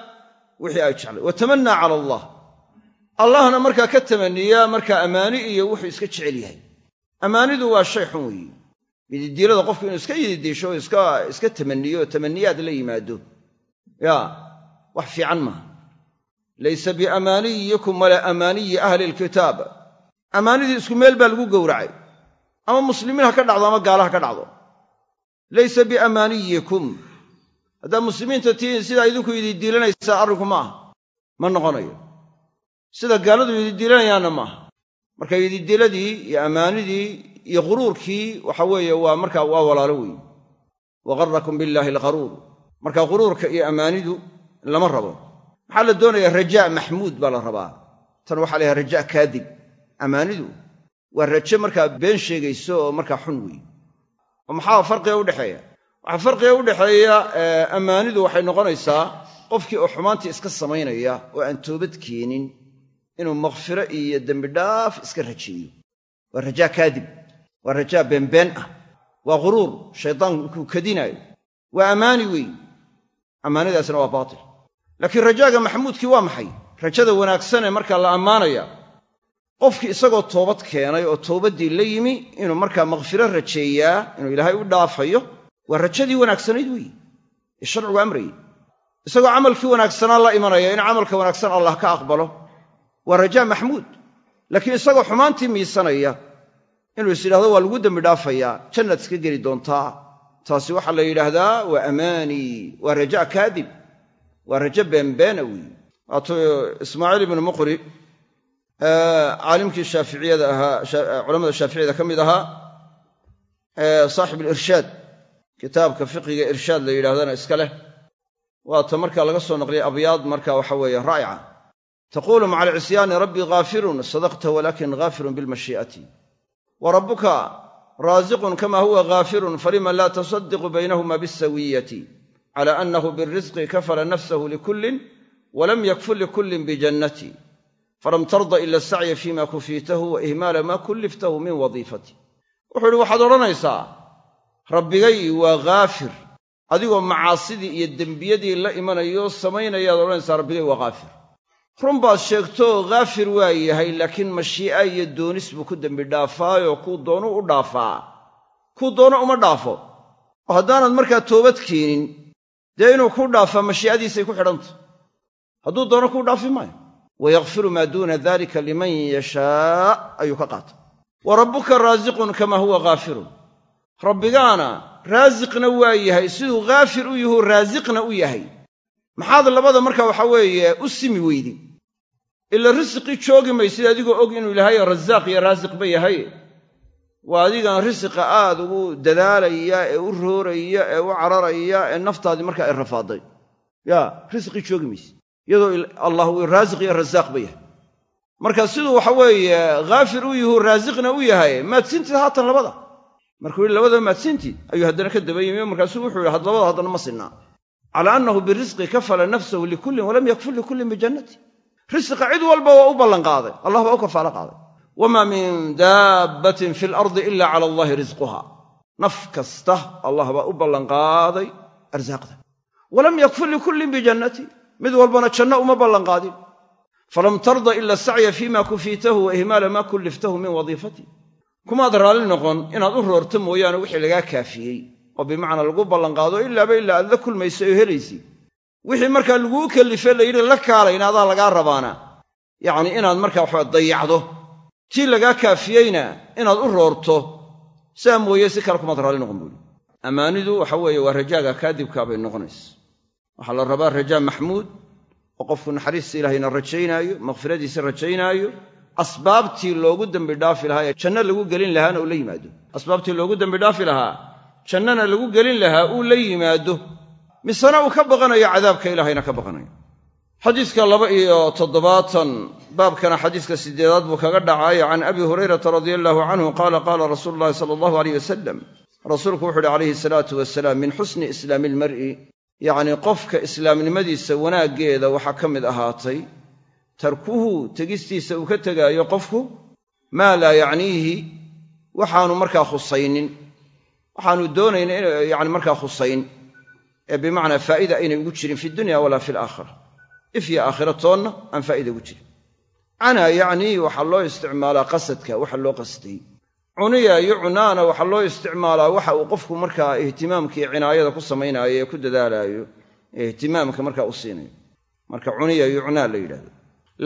wixii ay jeclay. Watamannaa cala allah allahna markaa ka tamaniyaa markaa ammaani iyo wuxuu iska jecel yahay. Ammaanidu waa shay xun weeye yididiilada qofku inuu iska yididiisho oo iska tamaniyo tamaniyaad la yimaado. Yaa wax fiican maaha. Laysa biamaaniyikum walaa amaaniyi ahli lkitaab ammaanidii isku meel baa lagu gowracay. Ama muslimiin ha ka dhacdo ama gaala ha ka dhacdo. Laysa biamaaniyikum. Haddaad muslimiinta tihiin sidaa idinku ididiilanaysaa arrinku ma aha. Ma noqonayo sida gaaladu ididiilanayaanna maaha. Marka ididiiladii iyo ammaanidii iyo quruurkii waxa weeye waa markaa waa walaalo weeye wagarakum billaahi algharuur. Marka quruurka iyo ammaanidu lama rabo. Maxaa la doonayaa rajaa maxmuud baa la rabaa? Tan waxaa la yhaha rajaa kaadib ammaanidu waa raje markaa been sheegayso oo markaa xun weeye oo maxaa farqiga udhexeeya waxaa farqiga u dhexeeya ammaanidu waxay noqonaysaa qofkii oo xumaantii iska samaynaya oo aan toobad keenin inuu makfiro iyo dembidhaaf iska rajeeyo waa rajaa kaadib waa rajaa beenbeen ah waa quruur shaydaanku kadinaayo. Waa ammaani weyn ammaanidaasna waa baatil. Laakiin rajaaga maxamuudkii waa maxay? Rajada wanaagsanee markaa la ammaanaya. Qofkii isagoo toobad keenay oo toobaddii la yimi inuu markaa makfiro rajeeyaa inuu ilaahay u dhaafayo waa rajadii wanaagsanayd weeye ee sharcigu amrayey isagoo camalkii wanaagsanaa la imanaya in camalka wanaagsan allah ka aqbalo waa rajaa maxmuud laakiin isagoo xumaantii miisanaya inuu is yidhahdo waa lagu dembi dhaafayaa jannaad iska geli doontaa. Taasi waxaa la yidhaahdaa waa amaani waa rajaa kaadib waa rajo beenbeena weeye waatuu ismaaciil ibnu muqri caalimkii shaaficiyada ahaa culamada shaaficiyada ka mid ahaa saaxib alirshaad. Kitaabka fiqiga irshaad la yidhahdana iska leh. Waata marka laga soo naqliyay abyaad marka waxa weeye raa'ica taquulu maca alcisyaani rabbii ghaafirun sadaqta walakin ghaafirun bilmashii'ati wa rabbuka raasiqun kama huwa ghaafirun falima laa tusadiqu baynahuma bisawiyati cala annahu birisqi kafala nafsahu likullin walam yakful likullin bijannati falam tarda ila asacya fima kufiitahu wa ihmaala maa kulliftahu min wadiifati wuxuu ihi waxaad odhanaysaa rabbigay waa ghaafir adigoo macaasidii iyo dembiyadii la imanayo samaynayaad odhanaysaa rabbigay waa ghaafir run baad sheegtoo ghaafir waa yahay laakiin mashii'a iyo doonis buu ku dembi dhaafaayoo kuu doonuu u dhaafaa. Kuu doono uma dhaafo. Oo haddaanad markaa toobad keenin dee inuu kuu dhaafaa mashii'adiisay ku xidhantah hadduu doono kuu dhaafi maayo. Wayakfiru maa duuna dalika liman yashaa ayuu ka qaatay wa rabbuka raasiqun kamaa huwa ghaafirun rabbigaana raasiqna waa yahay siduu ghaafir u yahu raasiqna u yahay. Maxaad labada marka waxa weeye u simi weydi ila risiqii joogi maysid adigoo og inuu ilaahay rasaaq iyo raasiqba yahay waa adigan risiqa aad ugu dadaalaya ee u rooraya ee u cararaya ee naftaadii markaa ay rafaaday. Yaa risiqii joogi maysid iyadoo allah uu raasiq iyo rasaaqba yahay marka siduu waxa weeye ghaafir u yahu raasiqna u yahay maadsiintid haatan labada. Markuu yihi labadaba maadsiintid ayuu haddana ka daba yimi markaasuu wuxuu yihi labada haddana ma sinnaa cala annahu birisqi kafala nafsahu likullin walam yakful likullin bijannati risiqa cid walba waa u ballanqaaday allah baa u kafaalo qaaday. Wamaa min daabbatin fi alardi ila cala allahi risquha naf kasta allah baa u ballanqaaday arsaaqda walam yakfur likullin bijannati. Mid walbana janno uma ballanqaadin falam tarda ila sacya fiima kufiitahu wa ihmaala maa kulliftahu min wadiifati. Kumaad raalli noqon inaad u roorto mooyaane wixii lagaa kaafiyey. Oo bimacnaa lagu ballanqaado ilaaba ilaa aad la kulmaysa oo helaysid wixii markaa laguu kellife layidhi la kaalayna adaa lagaa rabaana. Yacnii inaad markaa waxaa dayacdo. Tii lagaa kaafiyeyna inaad u roorto. Saa mooye si kale kumaad raalli noqon buuli ammaanidu waxa weeye waa rajaaga kaadibkaa bay noqonaysa. Waxaa la rabaa rajaa maxmuud oo qofku naxariista ilaahayna rajaynaayo makhfiradiisa rajaynaayo asbaabtii loogu dembi dhaafi lahaa ee janno lagu gelin lahaana uu la yimaado. Asbaabtii loogu dembi dhaafi lahaa jannana lagu gelin lahaa uu la yimaado misena uu ka baqanayo cadaabka ilaahayna ka baqanayo. Xadiiska laba iyo toddobaatan baabkana xadiiska siddeedaad buu kaga dhacaayo can abi hurayrata radia allahu canhu qaala qaala rasuulu llahi sala allahu aleyh wasalam rasuulku wuxu uhi calayhi salaatu wasalaam min xusni islaami ilmar'i yacnii qofka islaamnimadiisa wanaaggeeda waxaa ka mid ahaatay tarkuhu tegistiisa uu ka tegaayo qofku maa laa yacniihi waxaanu markaa khusaynin. Waxaanu doonayn yani markaa khusayn ee bimacnaa faa'ida aynay ugu jirin fi dunya walaa fi alaakhira ifyo aakhira toonna aan faa'ida ugu jirin. Canaa yacnii waxaa loo isticmaalaa qasadka waxa loo qasday cuniya yucnaana waxaa loo isticmaalaa waxa uu qofku markaa ihtimaamkii cinaayada ku samaynaayo ee ku dadaalaayo ee ihtimaamka markaa u siinayo. Marka cuniya yucnaa la yidhahdo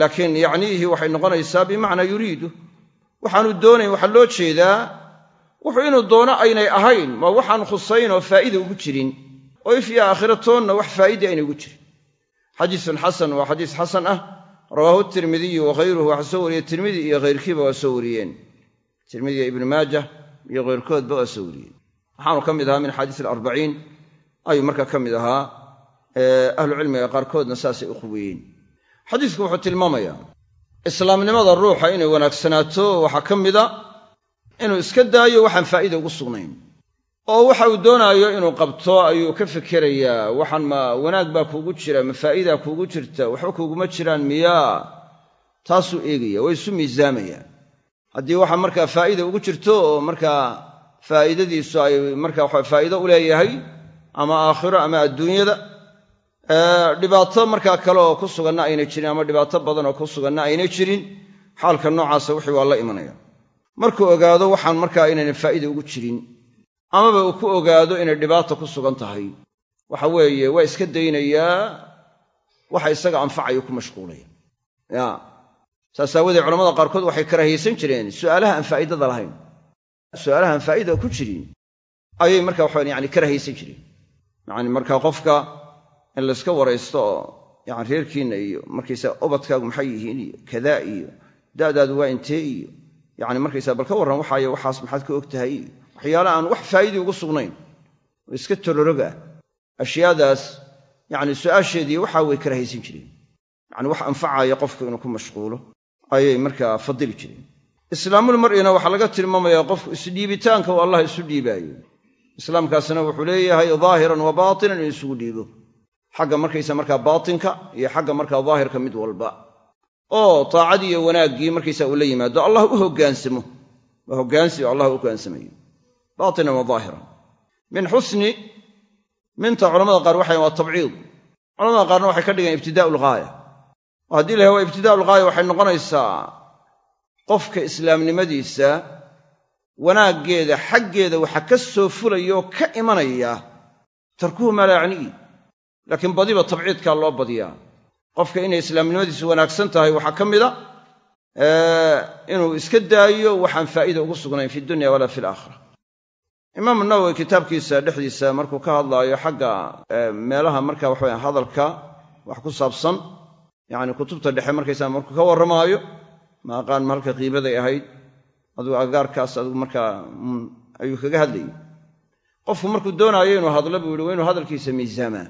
laakiin yacniihi waxay noqonaysaa bimacnaa yuriidu. Waxaanu doonayn waxaa loo jeedaa wuxuu inuu doono aynay ahayn ma waxaan khusayn oo faa'ida ugu jirin oo ifyo aakhira toonna wax faa'ida aynay ugu jirin. Xadiisun xasan waa xadiis xasan ah rawaahu tirmidiyu wakhayruhu waxaa soo wariyey tirmidi iyo khayrkiiba waa soo wariyeen. Tirmidiya ibnu maajah iyo khayrkoodba waa soo wariyeen. Waxaanu ka mid ahaa min axaadiis alarbaciin ayuu markaa ka mid ahaa ahlucilmiga qaarkoodna saasay u quweeyeen xadiisku wuxuu tilmaamayaa islaamnimada ruuxa inay wanaagsanaato waxaa ka mida inuu iska daayo waxaan faa'iida ugu sugnayn oo waxa uu doonaayo inuu qabto ayuu ka fikerayaa waxaan ma wanaag baa kuugu jira ma faa'iidaa kuugu jirta waxba kuuguma jiraan miyaa taasuu eegaya waa isu miisaamaya haddii waxa markaa faa'ida ugu jirto oo markaa faa'iidadiisu ay markaa waxa faa'iido u leeyahay ama aakhiro ama adduunyada dhibaato markaa kale oo ku suganna aynay jirin ama dhibaato badan oo ku suganna aynay jirin xaalka noocaasa wixii waa la imanaya. Markuu ogaado waxaan markaa inayna faa'iida ugu jirin amaba uu ku ogaado inay dhibaata ku sugan tahay. Waxa weeye waa iska daynayaa waxa isaga anfacayo ku mashquulaya ya saas aawoodee culamada qaarkood waxay karaahiyaysan jireen su'aalaha aan faa'idada lahayn su'aalaha aan faa'ida ku jirin ayay marka waxaan yani karaahiyaysan jireen. Yacani marka qofka in layska waraysto oo yani reerkiinna iyo markaysaa ubadkaagu maxay yihiin iyo kadaa iyo da'daadu waa intee iyo yani markaysaa bal ka warran waxaayo waxaas maxaad ka og tahay iyo waxyaala aan wax faa'idii ugu sugnayn. Oo iska tororoga. Ashyaadaas yani su'aasheedii waxaa way karahaysan jireen. Yani wax anfacaya qofku inuu ku mashquulo ayay markaa fadili jireen. Islaamul mar'ina waxaa laga tilmaamayaa qofku isdhiibitaanka uu allah isu dhiibaayo. Islaamkaasna wuxuu leeyahay daahiran wa baatinan in isugu dhiibo. Xagga markaysa markaa baatinka iyo xagga markaa daahirka mid walba. Oo taacadii iyo wanaaggii markaysa uu la yimaado allah u hoggaansamo waa hoggaansi oo allah u hoggaansamayo baatinan wa daahiran min xusni minta culamada qaar waxay waa tabciid culamada qaarna waxay ka dhigeen ibtidaa'u lghaaya oo haddii la yahay waa ibtidaa'u lghaaya waxay noqonaysaa qofka islaamnimadiisa wanaaggeeda xaggeeda waxa ka soo fulaya oo ka imanaya tarkuhu maa laa yacni'i laakiin badiba tabciidkaa loo badiyaa qofka inay islaamnimadiisu wanaagsan tahay waxaa ka mida inuu iska daayo waxaan faa'iida ugu sugnayn fi dunya walaa fi alaakhira imaamu nawowi kitaabkiisa dhexdiisa markuu ka hadlaayo xagga meelaha marka waxaweya hadalka wax ku saabsan yacni kutubta dhexe markaysaa markuu ka warramaayo ma aqaan ma halka qiibaday ahayd aduu agaarkaas adigu markaa ayuu kaga hadlayay. Qofku markuu doonaayo inuu hadlo buu yihi waa inuu hadalkiisa miisaamaa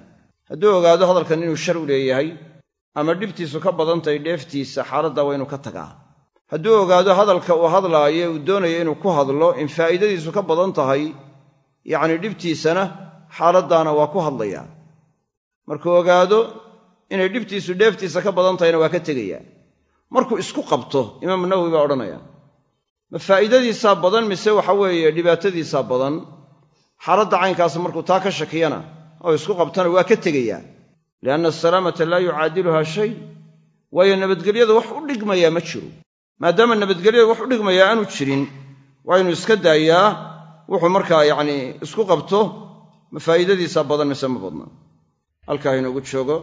hadduu ogaado hadalkan inuu shar u leeyahay ama dhibtiisu ka badan tahay dheeftiisa xaaladdaa waa inuu ka tagaa hadduu ogaado hadalka uu hadlaayo uu doonayo inuu ku hadlo in faa'iidadiisu ka badan tahay yacni dhibtiisana xaaladdaana waa ku hadlayaa markuu ogaado inay dhibtiisu dheeftiisa ka badan tahayna waa ka tegayaa. Markuu isku qabto imaamu nawowi baa odhanaya ma faa'iidadiisaa badan mise waxa weeye dhibaatadiisaa badan? Xaaladda caynkaas markuu taa ka shakiyana oo isku qabtana waa ka tegayaa. Lianna asalaamata laa yucaadiluhaa shay waayo nabadgelyada wax u dhigmayaa ma jiro maadaama nabadgelyada wax u dhigmayaa aanu jirin waa inuu iska daayaa wuxuu markaa yacni isku qabto ma faa'iidadiisaa badan mise ma badna. Halkaa inoogu joogo.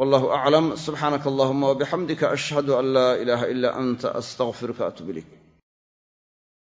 Wallahu aclam subxaanaka allahuma wabixamdika ashhadu an laa ilaaha ilaa anta astaqfiruka atub ilayk